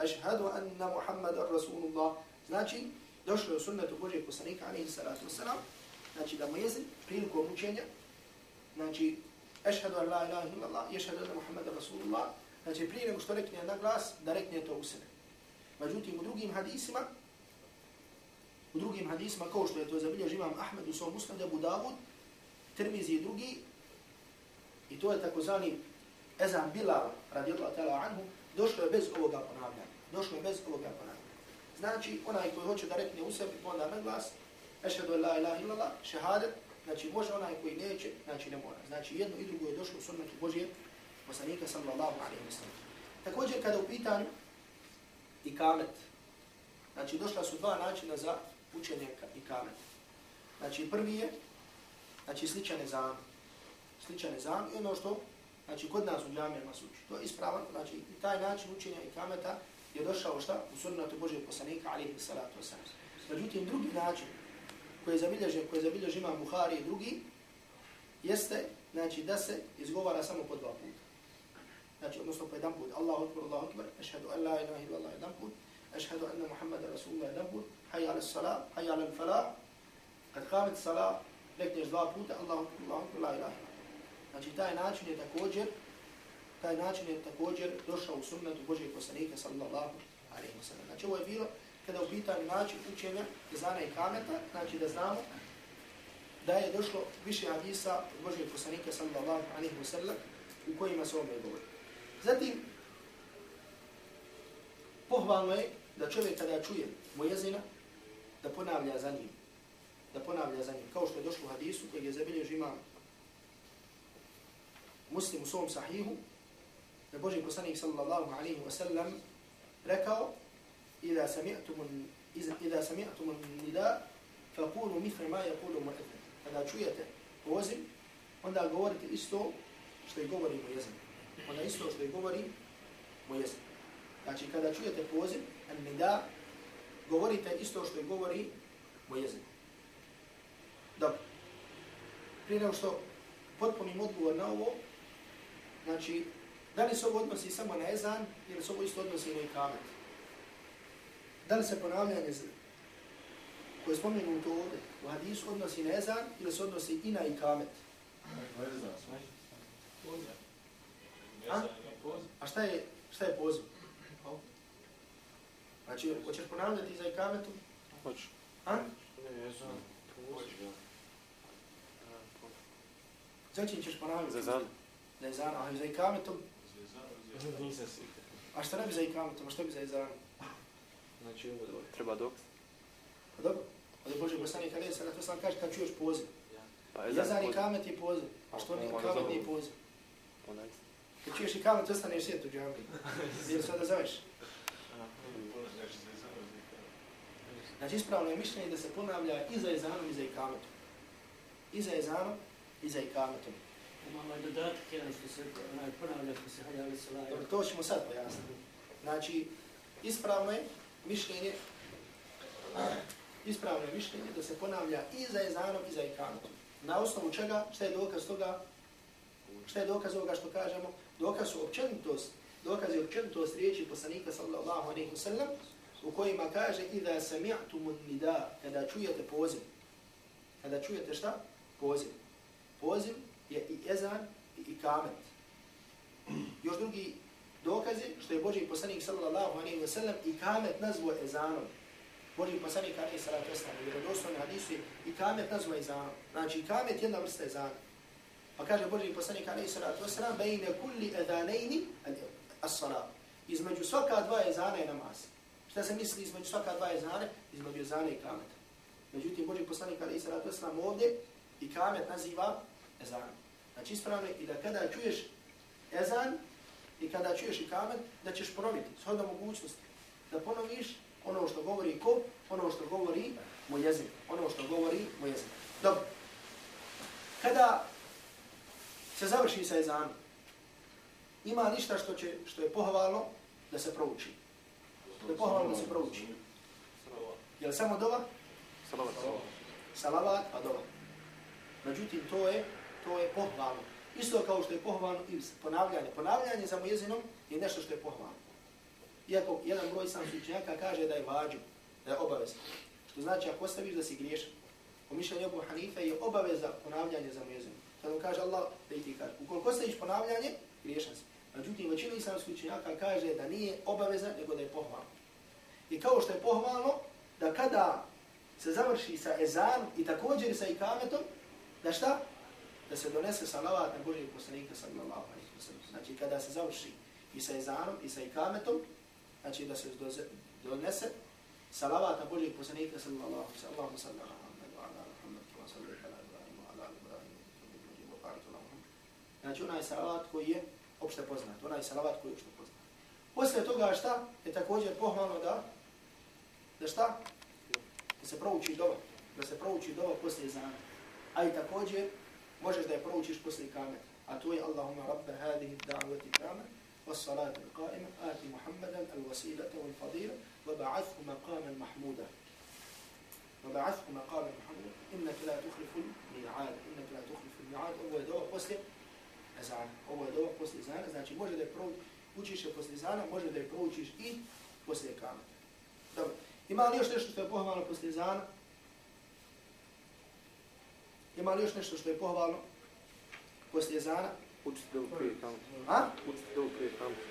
أشهد أن محمد رسول الله znači došlo je sunnetu Božeg poslanika alejhi salatu vesselam znači da mu jezik prilikom učenja znači ešhedu an la ilaha illallah yashhadu anna muhammadar rasulullah znači prije nego što rekne na glas da rekne to u sebe međutim u drugim hadisima u drugim hadisima, kao što je to zabilježio imam Ahmed u svom musnadu, Abu Dawud, Tirmizi i drugi, i to je takozvani Ezan Bilal, radijallahu ta'ala anhu, došlo je bez ovoga ponavljanja. Došlo je bez ovoga ponavljanja. Znači, onaj koji hoće da rekne u sebi, onda na glas, ešhedu la ilaha illallah, šehadet, znači može onaj koji neće, znači ne mora. Znači jedno i drugo je došlo u sunnetu Božije, poslanika sallallahu alaihi wa sallam. Također kada u pitanju i kamet, znači došla su dva načina za učenje i kamet. Znači prvi je, znači sličan je za sličan ezan i ono što znači kod nas u džamijama se uči. To je ispravan, znači i taj način učenja i kameta je došao šta? U sunnatu Božeg poslanika, alihi salatu wasalam. Međutim, drugi način koji je zabilježen, koji je zabilježen ima Buhari i drugi, jeste znači da se izgovara samo po dva puta. Znači, odnosno po jedan put. Allahu akbar, Allahu akbar, ašhadu an la ilaha illa Allah jedan put, أشهد أن محمد رسول الله put, hayya ala salat, hayya ala الفلاح kad kamet salat, rekneš dva puta, Allahu akbar, Allahu la ilaha illa Znači, taj način je također, taj način je također došao u sunnetu Božeg poslanika, sallallahu alaihi wa sallam. Znači, ovo je bilo kada u pitanju način učenja ezana i kameta, znači da znamo da je došlo više hadisa od Božeg poslanika, sallallahu alaihi wa sallam, u kojima se ovome govori. Zatim, pohvalno je da čovjek kada čuje mojezina, da ponavlja za njim. Da ponavlja za njim. Kao što je došlo u hadisu koji je zabilježio imam muslim u svom sahihu, da Boži poslanik sallallahu alaihi wa sallam rekao, إذا سمعتم إذا سمعتم النداء فقولوا مثل ما يقول المؤذن kada čujete poziv onda govorite isto što i govori mu jezik onda isto što i govori mu jezik znači kada čujete poziv an nida govorite isto što govori mu jezik dobro prije nego što potpunim odgovor na ovo znači da li se ovo odnosi samo na ezan ili se ovo isto odnosi na ikamet Da li se ponavljanje koje je spomenuto ovdje u hadisu odnosi na ezan ili se odnosi i na ikamet? A? A šta je, šta je poziv? Znači, hoćeš ponavljati za ikametu? Hoću. A? Ne, ezan. Znači ćeš ponavljati? Za ezan. Za ezan, a za ikametom? Nisam si. A šta ne bi za ikametom, a šta bi za ezanom? Znači, treba dokaz. Pa dobro. Ali Bože poslanik Ali se na to sam kaže kad čuješ poziv. Pa Jezan i kamet je poziv. A što nije kamet nije poziv? Onaj. Kad čuješ i kamet, ostaneš svijet u džami. Jer sve da Znači ispravno je mišljenje da se ponavlja i za jezanom i za ikametom. I za jezanom i za ikametom. Malo je dodatak jedan što se ponavlja ko se hajali salaju. Dobro, to ćemo sad pojasniti. Znači, ispravno je mišljenje ispravno je mišljenje da se ponavlja i za jezanom i za ikametom. Na osnovu čega? Šta je dokaz toga? Šta je dokaz ovoga što kažemo? Dokaz su općenitost, dokaz je općenitost riječi poslanika sallallahu alaihi wa sallam u kojima kaže idha sami'tumu nida, kada čujete poziv. Kada čujete šta? Poziv. Poziv je i ezan i ikamet. Još drugi dokazi što je Boži poslanik sallallahu alaihi wa sallam ikamet nazvo ezanom. Boži poslanik alaihi sallatu wa sallam, jer dostojno hadisu je ikamet nazvo ezanom. Znači ikamet jedna vrsta ezana. Pa kaže Boži poslanik alaihi sallatu wasallam, bejne kulli edanejni as-salam. Između svaka dva ezana je namaz. Šta se misli između svaka dva jezane? Između jezane i kameta. Međutim, Boži poslanik Ali sallatu wa sallam ovdje i kamet naziva ezan. Znači ispravno je i da kada čuješ ezan, i kada čuješ i kamet, da ćeš ponoviti, shodno mogućnosti, da ponoviš ono što govori ko, ono što govori moj jezik, ono što govori moj jezik. Dobro. Kada se završi sa ezanom, ima ništa što, će, što je pohvalno da se prouči. Je pohvalno da se prouči. Je li samo dova? Salavat. Salavat, pa dova. Međutim, to je, to je pohvalno. Isto kao što je pohvalno i ponavljanje. Ponavljanje za mujezinom je nešto što je pohvalno. Iako jedan broj sam sučenjaka kaže da je vađu, da je obavezno. Što znači ako ostaviš da si griješan. Po mišljenju Abu Hanife je obaveza ponavljanje za mujezinom. Kad on kaže Allah, da i ti kaže. Ukoliko ostaviš ponavljanje, griješan si. Međutim, većina islamskih učenjaka kaže da nije obaveza, nego da je pohvalno. I kao što je pohvalno, da kada se završi sa ezanom i također sa ikametom, da šta? da se donese salavat na Božijeg poslanika sallallahu alaihi wa sallam. Znači kada se završi i sa ezanom i sa ikametom, znači da se donese salavat na Božijeg poslanika sallallahu alaihi wa sallam. Znači onaj salavat koji je opšte poznat, onaj salavat koji je opšte poznat. Posle toga šta je također pohvalno da da šta? Da se prouči doba, da se prouči doba posle ezana. A i također možeš da je proučiš poslije kameta. A to je Allahumma rabba hadihi da'vati kamet, والصلاة القائمة آت محمدا الوسيلة والفضيلة وبعثه مقاما محمودا وبعثه مقاما محمودا إنك لا تخلف الميعاد إنك لا تخلف الميعاد ovo je doba poslije ezana. Ovo je doba poslije ezana, znači može da je proučiš, učiš je poslije ezana, može da je proučiš i poslije kameta. Dobro. Ima li još nešto što je pohvalno poslije ezana? Ima li još nešto što je pohvalno poslije ezana? Učiti dovu prije kameta. A? Učiti dovu prije kameta.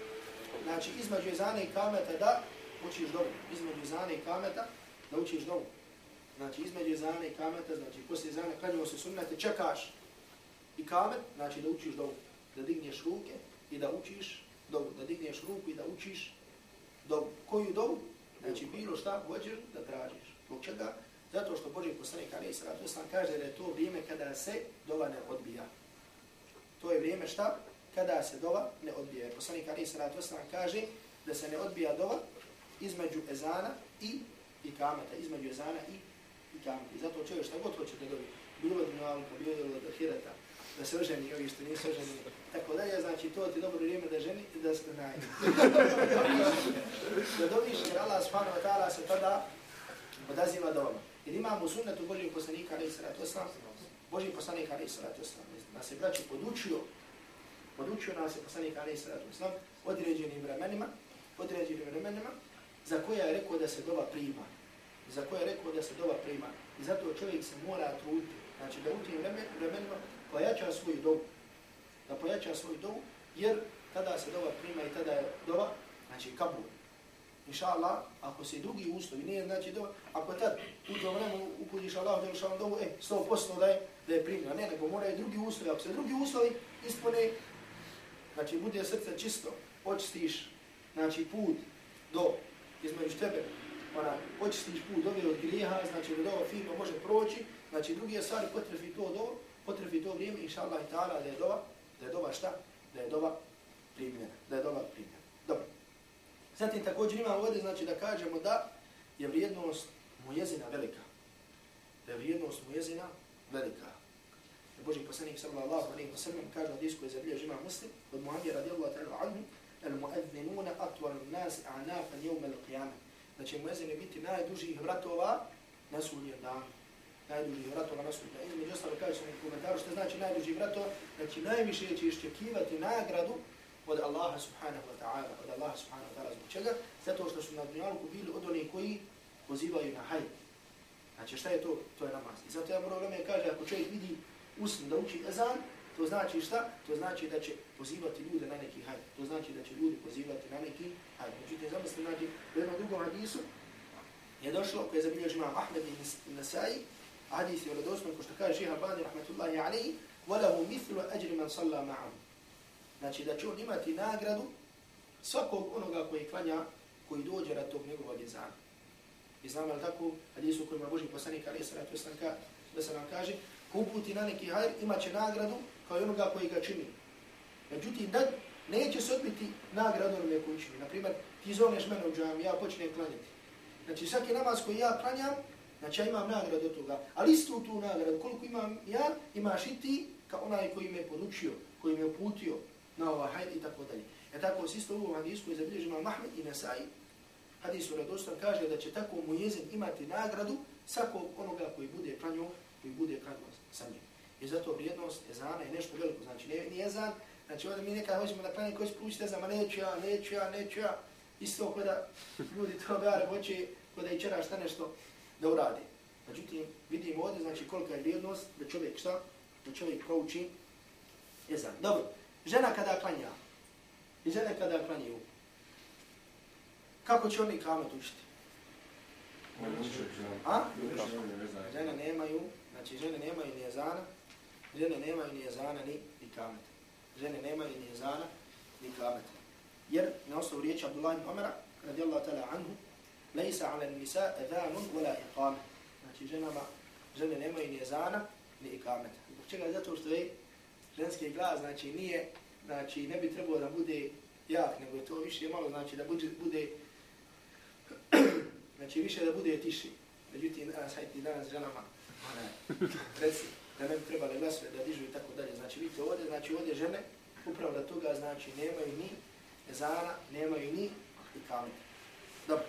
Znači, između ezana i kameta da učiš dovu. Između ezana i kameta da učiš dovu. Znači, između ezana i kameta, znači, poslije ezana klanjamo se sunnete, čekaš i kamet, znači da učiš dovu. Da digneš ruke i da učiš dovu. Da digneš ruku i da učiš dovu. Koju dovu? Znači, bilo šta hoćeš da tražiš. Zbog čega? Zato što Boži poslanik Ali Isra Islam kaže da je to vrijeme kada se dova ne odbija. To je vrijeme šta? Kada se dova ne odbija. Poslanik Ali Isra Islam kaže da se ne odbija dova između ezana i i kameta, između ezana i i kameta. I zato čovjek šta god hoće da dobi, bilo od dunjalka, bilo od hirata, da se oženi ovi što nisu oženi. Tako da je, znači, to ti dobro vrijeme da ženi da se naj. da dobiš, jer Allah subhanahu wa ta'ala se tada odaziva doma. Jer imamo sunnetu Božih poslanika, alaih sallatu wasalam, Božji poslanik, alaih sallatu wasalam, nas je braći podučio, podučio nas je poslanik, alaih sallatu wasalam, određenim vremenima, određenim vremenima, za koja je rekao da se doba prima. Za koja je rekao da se doba prima. I zato čovjek se mora truditi. Znači da u tim vremenima pojača svoju dovu. Da pojača svoju dovu, jer tada se dova prima i tada je dova, znači kabul. Inša Allah, ako se drugi uslovi, nije znači dova, ako tad u tom vremenu uputiš Allah, da je dovu, e, sto posto da je, da je primljeno. Ne, nego moraju drugi uslovi. Ako se drugi uslovi ispune, znači bude srce čisto, očistiš, znači put do između tebe, ona, očistiš put dove od grijeha, znači da dova fino može proći, znači drugi je stvari potrefi to do, potrefi to vrijeme, inša Allah i ta'ala, da je dova, da je dova šta? Da je dova primljena, da je dova primljena. Dobro. Zatim također imamo ovdje, znači da kažemo da je vrijednost mujezina velika. Da je vrijednost mujezina velika. Boži poslanik sallallahu alaihi wa sallam kaže na disku je zabilježi ima muslim od Muhammed radijallahu ta'ala anhu المؤذنون أطول الناس أعناقا يوم القيامة. Znači, muezin je biti najdužih vratova na sudnjem danu. Najdužih vratova na I danu. Između ostalo kaže u komentaru što znači najdužih vratova. Znači, najviše će iščekivati nagradu od Allaha subhanahu wa ta'ala. Od Allaha subhanahu wa ta'ala. Zbog čega? Zato što su na dunjalku bili od onih koji pozivaju na hajj. Znači, šta je to? To je namaz. I zato ja moram vreme kaže, ako čovjek vidi usnu da uči ezan, To znači šta? To znači da će pozivati ljude na neki hajj. To znači da će ljudi pozivati na neki hajj. Međutim, zamisli, znači, u jednom drugom hadisu je došlo, koje je zabilježio Ahmed i Nasai, hadis je vredosno, ko što kaže Žiha Bani, rahmatullahi alaihi, وَلَهُ مِثْلُ أَجْرِ مَنْ صَلَّى مَعَمُ Znači, da će on imati nagradu svakog onoga koji klanja, koji dođe na tog njegovog jezana. I znamo li tako, hadisu kojima Boži poslanik, ali da se nam kaže, ko uputi na neki hajr, imat će nagradu kao i onoga koji ga čini. Međutim, da neće se odbiti nagradu onome koji čini. Naprimjer, ti zovneš mene u džami, ja počnem klanjati. Znači, svaki namaz koji ja klanjam, znači ja imam nagradu od toga. Ali istu tu nagradu, koliko imam ja, imaš i ti kao onaj koji me podučio, koji me uputio na ovaj hajr i tako dalje. E tako, s isto u ovom hadisku je zabilježi imam Mahmed i Nesai. Hadisu radostan kaže da će tako mu jezin imati nagradu svakog onoga koji bude klanio, koji bude klanio sa njim. I zato vrijednost ezana je nešto veliko. Znači, ne, nije ezan, znači ovdje mi nekada hoćemo da klanjamo koji spručite ezan, ma neću ja, neću ja, neću ja. Isto kada ljudi to objare hoće, kada i čera šta nešto da uradi. Međutim, vidimo ovdje, znači kolika je vrijednost da čovjek šta? Da čovjek prouči ezan. Dobro, žena kada klanja, i žene kada klanjaju, kako će oni kamet učiti? A? Žene nemaju, znači žene nemaju ni ezana, žene nemaju ni ezana ni, ni kameta. Žene nemaju ni ezana ni kameta. Jer na osnovu riječi Abdullah ibn Umara, radijallahu ta'ala anhu, lejsa ala nisa edhanun wala iqame. Znači ženama, žene nemaju ni ezana ni ikameta. Zbog čega? Zato što je ženski glas, znači nije, znači ne bi trebalo da bude jak, nego je to više malo, znači da bude, bude znači više da bude tiši. Međutim, danas, hajti danas ženama, ona, reci, da ne bi trebali glasove da dižu i tako dalje. Znači vidite ovdje, znači ovdje žene upravo da toga znači nemaju ni ezana, nemaju ni ikameta. Dobro.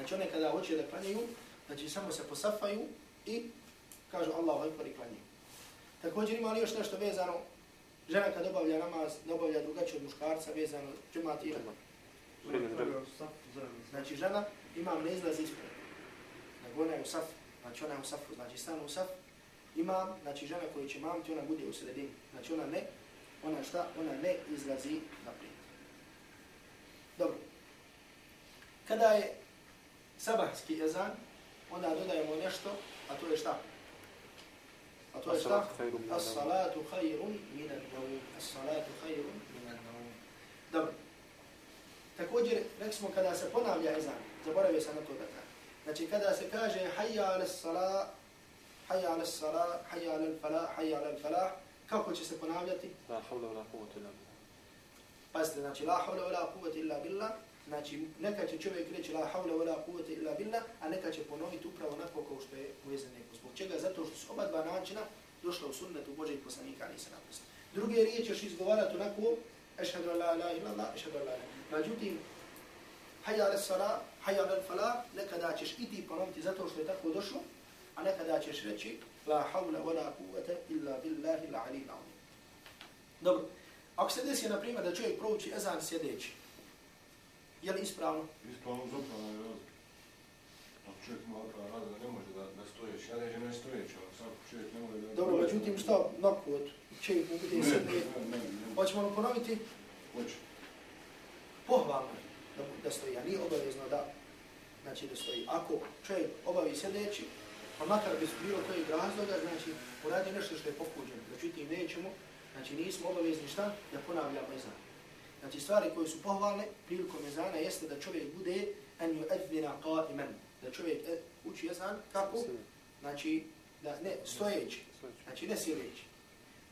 Znači one kada hoće da klanjaju, znači samo se posafaju i kažu Allahu Akbar i klanjaju. Također ima li još nešto vezano, žena kad obavlja namaz, ne obavlja drugačije od muškarca vezano, džemat i Znači žena ima ne izlazi ispred, nego ona je u safu, znači ona je u safu, znači stanu u safu, ima, znači žena koja će mamti, ona bude u sredini, znači ona ne, ona šta, ona ne izlazi naprijed. Dobro. Kada je sabahski ezan, onda dodajemo nešto, a to je šta? A to je šta? As-salatu khayrun minan nawm. As-salatu khayrun minan nawm. Dobro. Također, rekli smo kada se ponavlja ezan, zaboravio sam na to da kaže. Znači kada se kaže hayya ala salat, hayya ala salat, hayya ala falah, hayya ala falah, kako će se ponavljati? La havla wa la kuvvete illa billah. Pazite, znači la havla wa la kuvvete illa billah, znači neka će čovjek reći la haula wa la kuvvete illa billah, a neka će ponoviti upravo onako kao što je uvezan neko. Zbog čega? Zato što su oba dva načina došla u sunnetu Božeg poslanika, ali se napisano. Druge riječi još izgovarati onako, ešhadu la la ila la, ešhadu la la. Međutim, hayya ala sara, hayya ala fala, nekada ćeš i ti ponoviti zato što je tako došlo, a nekada ćeš reći la haula wa la kuvvete illa billahi la ali la Dobro, ako se desi, na primjer, da čovjek prouči ezan sjedeći, je li ispravno? Ispravno zapravo je razlika. Ako čovjek malo kao rada da ne može da, da stoješ, ja neđe ne stojeć, ali svako čovjek ne može da... Dobro, međutim, što, nakon, čovjek mu bude sjedni, Ne, ne, ne, hoćemo li ponoviti? hoće. pohvalno je da, da stoji, a nije obavezno da, znači da stoji. Ako čovjek obavi sjedeći, pa makar bez bilo kojeg razloga, znači uradi nešto što je pokuđeno. Međutim, nećemo, znači nismo obavezni šta da ponavljamo ezan. Znači stvari koje su pohvalne prilikom ezana jeste da čovjek bude an yu'adhina qa'iman, da čovjek e, uči ezan kako? Znači da ne stojeći, znači ne sjedeći.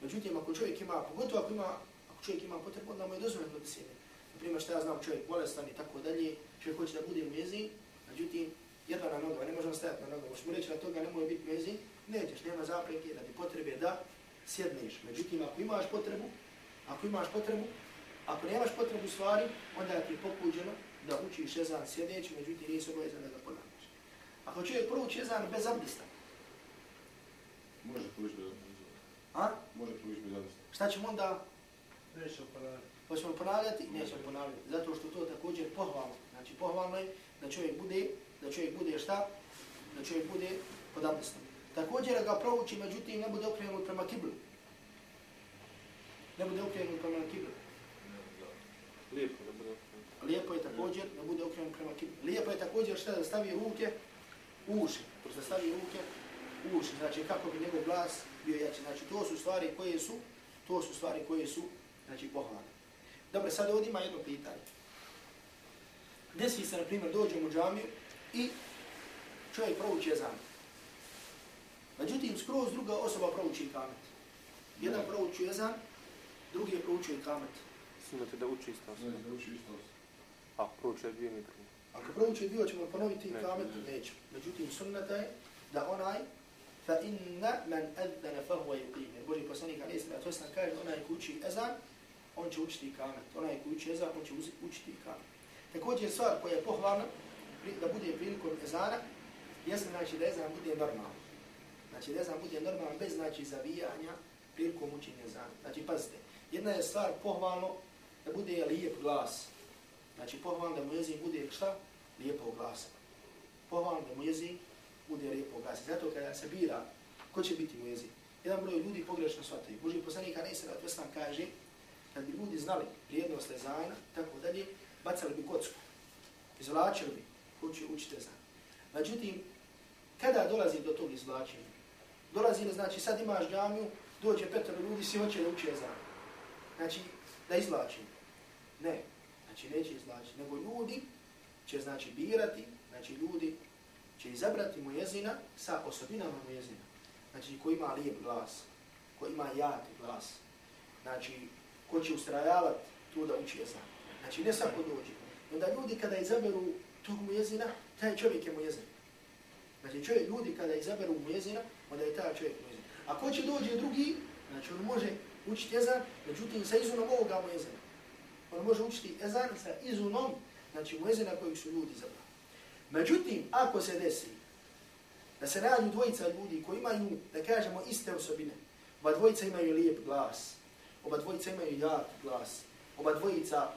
Međutim, ako čovjek ima, pogotovo ako ima, ako čovjek ima potrebu, onda mu je dozvoljeno da sjede. Naprimjer, što ja znam, čovjek bolestan i tako dalje, čovjek hoće da bude u mezi, međutim, jedna na noga, ne možemo stajati na noga, možemo reći da toga ne može biti mezi, nećeš, nema zapreke, da ti potrebe da sjedneš. Međutim, ako imaš potrebu, ako imaš potrebu, ako nemaš potrebu stvari, onda ti je pokuđeno da učiš ezan sjedeći, međutim, nisi obavezan da ga ponavljaš. Ako čovjek prouči ezan bez abdesta, Može poviš bez a? Može poviš bez abdesta. šta ćemo onda Neće ponavljati. Hoćemo ponavljati? Nećemo ponavljati. Zato što to također pohvalno. Znači pohvalno je da čovjek bude, da čovjek bude šta? Da čovjek bude pod abdestom. Također da ga prouči, međutim ne bude okrenut prema kiblu. Ne bude okrenut prema kiblu. Lijepo da bude. Lijepo je također da bude okrenut prema kibli. Lijepo je također šta da stavi ruke u uši. Da stavi ruke u uši. Znači kako bi njegov glas bio jači. Znači to su stvari koje su, to su stvari koje su, znači pohvalne. Dobro, sad ovdje ima jedno pitanje. Desi se, na primjer, dođem u džamiju i čovjek prouči ezan. Međutim, skroz druga osoba prouči kamet. Jedan prouči jezan, drugi je proučio kamet. Sunete da uči isto Ne, da uči isto. A, prouče dvije mi drugi. Ako prouči dio, ćemo ponoviti Ne, kamet, ne. nećemo. Međutim, sunnata je da onaj fa inna man adzana fa huwa yuqim. Boži poslanik alejhi salatu vesselam kaže onaj ko uči ezan, on će učiti kamet. Onaj ko uči ezan, on će učiti kamet. Također stvar koja je pohvalna da bude prilikom ezana, jeste znači da ezan bude normalan. Znači da ezan bude normalan bez znači zavijanja prilikom učenja ezana. Znači pazite, jedna je stvar pohvalno da bude lijep glas. Znači pohvalno da mu jezik bude šta? Lijepo glasa. Pohvalno da mu jezik bude lijepo glasa. Zato kada se bira ko će biti mu jezik, jedan broj ljudi pogrešno shvataju. Boži poslanik Anej Sadat Veslan kaže, kad bi ljudi znali vrijednost lezajna, tako dalje, bacali bi kocku, izvlačili bi ko će učiti ezan. Međutim, kada dolazi do tog izvlačenja? Dolazi li, znači, sad imaš džamiju, dođe petero ljudi, svi hoće da uči ezan. Znači, da izvlačim. Ne, znači neće izvlačiti, nego ljudi će, znači, birati, znači, ljudi će izabrati mu jezina sa osobinama mu jezina. Znači, ko ima lijep glas, ko ima jak glas, znači, ko će ustrajavati tu da uči jezan. Znači, ne svako dođe. Onda ljudi kada izaberu tog mu jezina, taj čovjek je mu jezin. Znači, čovjek, ljudi kada izaberu mu jezina, onda je taj čovjek mu jezin. ko će dođe drugi, znači on može učiti ezan, međutim sa izunom ovoga mu jezina. On može učiti ezan sa izunom, znači mu ezana kojeg su ljudi zabrali. Međutim, ako se desi da se nađu dvojica ljudi koji imaju, da kažemo, iste osobine, oba dvojica imaju lijep glas, oba dvojica imaju jak glas, oba dvojica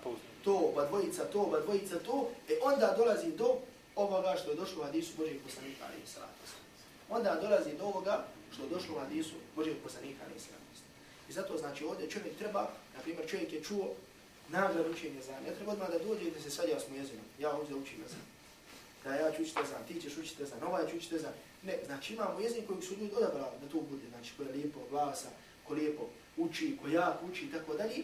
to, oba dvojica to, oba dvojica to, e onda dolazi do ovoga što je došlo u hadisu Božeg poslanika, ali salatu Onda dolazi do ovoga što je došlo u hadisu Božeg poslanika, ali salatu I zato znači ovdje čovjek treba, na primjer čovjek je čuo nagrad učenje za ne treba odmah da dođe i da se svađa s mojim jezinom. Ja ovdje učim za Da ja ću učiti za ti ćeš učiti za ovaj ću učiti za Ne, znači imamo jezik kojeg su ljudi odabrali da to bude, znači koja je lijepo glasa, ko lijepo uči, ko jak uči i tako dalje.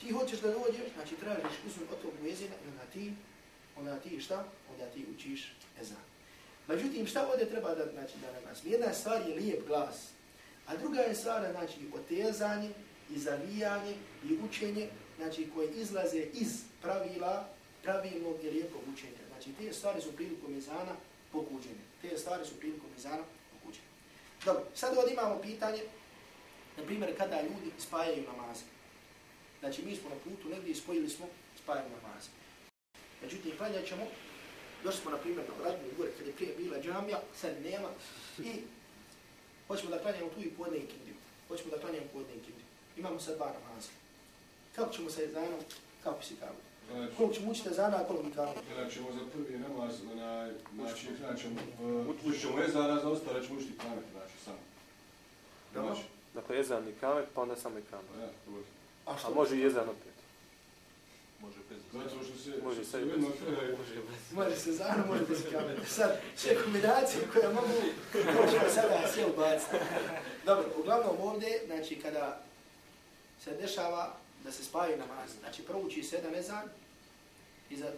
Ti hoćeš da dođeš, znači tražiš uzun od tog jezina, onda ti, onda ti šta? Onda ti učiš ezan. Međutim, šta ovdje treba da, znači, da nas? Jedna stvar je lijep glas, a druga je stvar, znači, otezanje i zavijanje i učenje, znači, koje izlaze iz pravila, pravilnog i lijepog učenja. Znači, te stvari su prilikom mezana pokuđene. Te stvari su prilikom mezana pokuđene. Dobro, sad ovdje imamo pitanje, na primjer, kada ljudi spajaju namaze. Znači, mi smo na putu negdje spojili smo spajanje namaze. Međutim, klanjat ćemo, došli smo, na primjer, na radnju gore, kada je prije bila džamija, sad nema, i hoćemo da klanjamo tu i podne i kindiju. Hoćemo da klanjamo podne i kindiju. Imamo sad dva namaza. Kako ćemo sa jezanom, kako si kao? Znači, koliko ćemo učiti zana, koliko mi kao? Znači, ćemo za prvi namaz, onaj, znači, znači, učit ćemo ezana, za ostale ćemo učiti kamet, znači, samo. Znači, dakle, ezan i kamet, pa onda samo i kamet. Ja, a, a može i ezan opet. Može bez Zato što se... Može se bez Može se zano, može bez kamet. Sad, sve kombinacije koje mogu, možemo sada sve ubaciti. Dobro, uglavnom ovdje, znači, kada se dešava da se spaju namaz. Znači, prouči sedam ezan i za,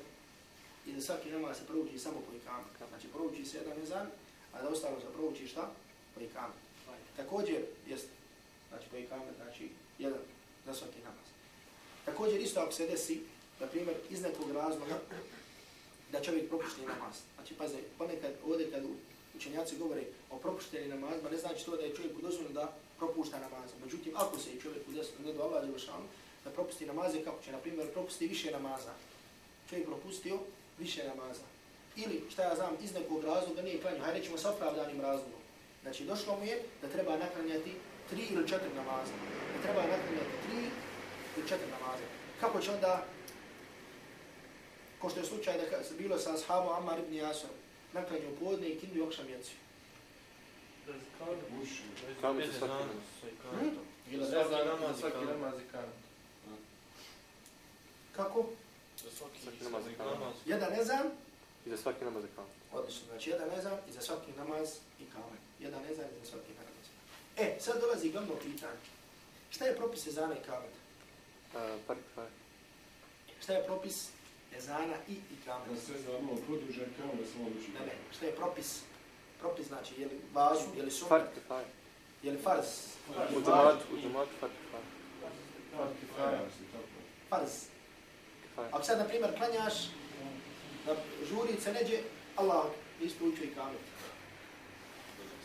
i za svaki namaz se prouči samo po ikamu. Znači, prouči se jedan ezan, a da ostalo se prouči šta? Po ikamu. Također, jest, znači, po ikamu, znači, jedan za svaki namaz. Također, isto ako se desi, na primjer, iz nekog razloga, da čovjek propušti namaz. Znači, paze, ponekad ovdje kad učenjaci govore o propušteni namazima, ne znači to da je čovjek dozvoljeno da propušta namaz. Međutim, ako se čovjek udesno ne do Allah Đelešanu, da propusti namaze, kako će, na primjer, propusti više namaza. Čovjek propustio više namaza. Ili, šta ja znam, iz nekog razloga nije klanio, hajde ćemo sa opravdanim razlogom. Znači, došlo mu je da treba naklanjati tri ili četiri namaza. Da treba naklanjati tri ili četiri namaza. Kako će onda, ko što je slučaj da se bilo sa ashabom Ammar ibn Yasar, naklanjao podne i kindu i okšam jeciju. Kamet se svaki namaz. Ili svaki namaz, svaki namaz i kamet. Kako? Za svaki, Svaki namaz i kamet. Jedan ezan, I za svaki namaz je kamet. odlično, znači jedan ezan i za svaki namaz i kamen. Jedan ezan i za svaki namaz. E, sad dolazi glavno pitanje. Šta je propis ezana i kameta? Uh, par kifaj. Šta je propis ezana i i Da kameta? se za malo produže, kao da uči. Ne, ne, šta je propis? Propis znači, je li važu, je li Par sunnet, kifaj. je li farz? U džematu, u džematu se tako. Farz. Kifaj. Ako sad, na primjer, klanjaš, na žurice neđe, Allah, nisi proučio i kamet.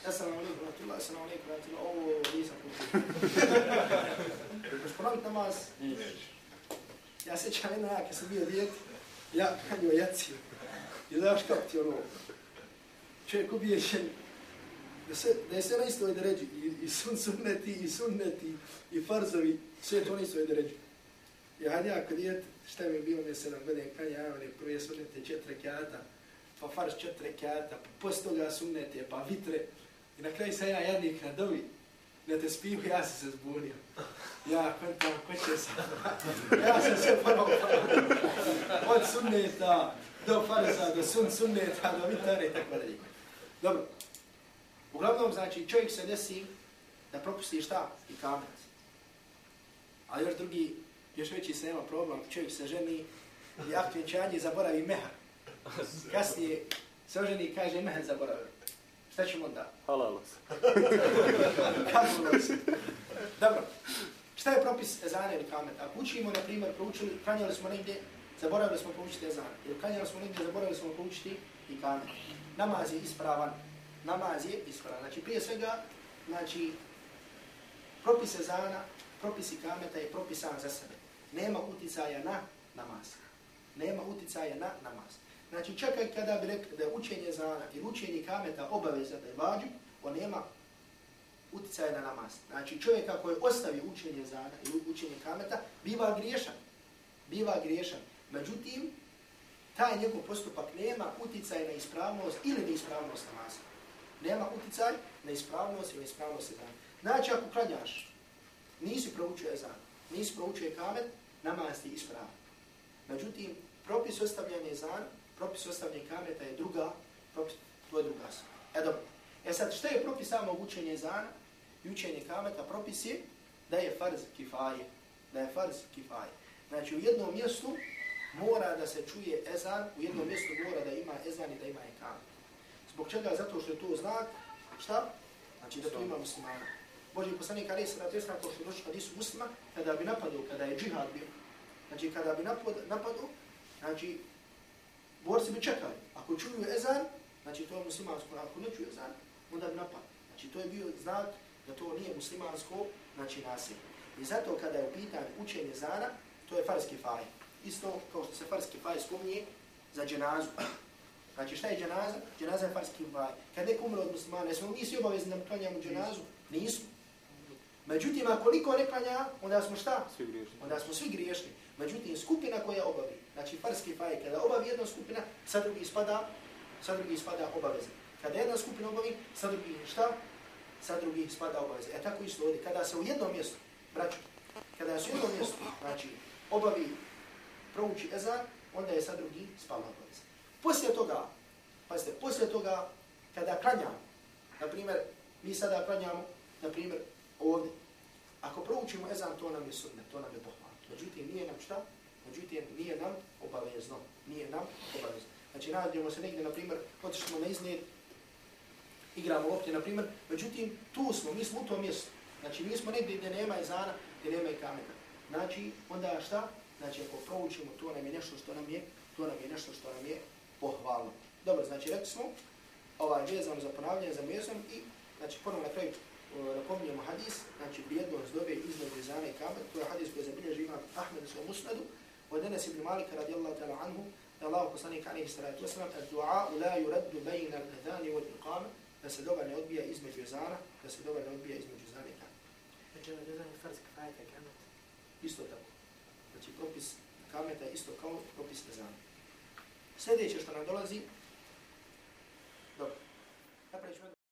Assalamu alaikum, rahmatullah, assalamu alaikum, rahmatullah, ovo nisam proučio. Možeš ponoviti namaz? Ja sjećam jedna ja kad sam bio djet, ja klanio jaciju. I znaš kako ti ono, čovjek ubijećen, da, se, da je sve na istoj deređi, i, i sun sunneti, i sunneti, i farzovi, sve to na istoj deređi. Ja hadi ja kod šta mi je bilo, ne sedam godina klanja, ja one prve sunnete četiri kjata, pa farš četiri kjata, pa post toga sunnete, pa vitre. I na kraju sam ja jadnik na dovi, da te spiju, ja sam se zbunio. Ja, kontam, ko će sam? Ja sam se prvo Od sunneta do farza, do sun sunneta, do vitare i tako dalje. Dobro. Uglavnom, znači, čovjek se desi da propusti šta? I kamet. A još drugi, još veći se nema problem, čovjek se ženi i akt vjenčanje zaboravi mehar. Kasnije se oženi i kaže mehar zaboravio. Šta ćemo onda? Halala se. Dobro. Šta je propis ezana ili kamet? Ako učimo, na primjer, proučili, klanjali smo negdje, zaboravili smo proučiti ezan. Ili klanjali smo negdje, zaboravili smo proučiti i kamet. Namaz je ispravan. Namaz je ispravan. Znači, prije svega, znači, propis ezana, propis ikameta je propisan za sebe. Nema uticaja na namaz. Nema uticaja na namaz. Znači čak i kada bi rekli da je učenje zana i učenje kameta obaveza da je vađu, on nema uticaja na namaz. Znači čovjek ako je ostavi učenje zana ili učenje kameta, biva griješan. Biva griješan. Međutim, taj njegov postupak nema uticaj na ispravnost ili neispravnost namaza. Nema uticaj na ispravnost ili neispravnost ezana. Znači, ako klanjaš, nisi proučio ezan, nisi proučio kamet, namaz ti ispravan. Međutim, propis ostavljanja zan, propis ostavljanja kameta je druga, propis, to je druga stvar. E dobro. E sad, što je propis samog učenja zana i učenja kameta? Propis je da je farz kifaje. Da je farz kifaje. Znači, u jednom mjestu mora da se čuje ezan, u jednom mjestu mora da ima ezan i da ima ekamet. Zbog čega? Zato što je to znak, šta? Znači da to ima muslimana. Boži poslanik Ali se ratu jesna, ko što došli hadisu muslima, kada bi napadao, kada je džihad bio, znači kada bi napadao, znači borci bi čekali. Ako čuju ezan, znači to je muslimansko, ako ne čuju ezan, onda bi napadao. Znači to je bio znak da to nije muslimansko, znači nasilje. I zato kada je u pitanju učenje zana, to je farski faj. Isto kao što se farski faj spominje za dženazu. Znači šta je dženaza? Dženaza je farski faj. Kad neko umre od muslimana, jesmo mi svi obavezni da klanjamo dženazu? Nismo. Međutim, ako niko ne klanja, onda smo šta? Svi griješni. Onda smo svi griješni. Međutim, skupina koja obavi, znači farski faj, kada obavi jedna skupina, sa drugi spada, sa drugi spada obaveza. Kada jedna skupina obavi, sa drugi šta? Sa drugi spada obaveza. E tako isto ovdje. Kada se u jednom mjestu, braću, kada se u jednom mjestu, znači, obavi, prouči ezan, onda je sa drugi spala obaveza. Poslije toga, pazite, poslije toga, kada klanjamo, na primjer, mi sada klanjamo, na primjer, ovdje. Ako proučimo ezan, to nam je sunnet, to nam je pohvalno. Međutim, nije nam šta? Međutim, nije nam obavezno. Nije nam obavezno. Znači, nađemo se negdje, na primjer, otišli smo na iznijed, igramo lopte, na primjer, međutim, tu smo, mi smo u tom mjestu. Znači, mi smo negdje gdje nema ezana, gdje nema i kamena. Znači, onda šta? Znači, ako proučimo, to nam je nešto što nam je, to nam je nešto što nam je pohvalno. Dobro, znači, rekli smo, ovaj, vezano za ponavljanje, za mjezom i, znači, ponovno na kraju Eh, napominjemo hadis, znači vrijednost dobe iznad rezane kabe, to je hadis koji zabilježi ima Ahmed svoj musnadu, od Denes ibn Malika radijallahu ta'ala anhu, da Allah poslanik alaihi sallatu wasalam, ad-du'a la yuraddu bejna l'adhani od iqame, da se doba ne odbija između rezana, da se doba ne odbija između rezane kabe. Znači, ono je rezani farz kfajta kamet? Isto tako. Znači, propis kameta isto kao propis rezana. Sljedeće što nam dolazi, dobro, napravit ću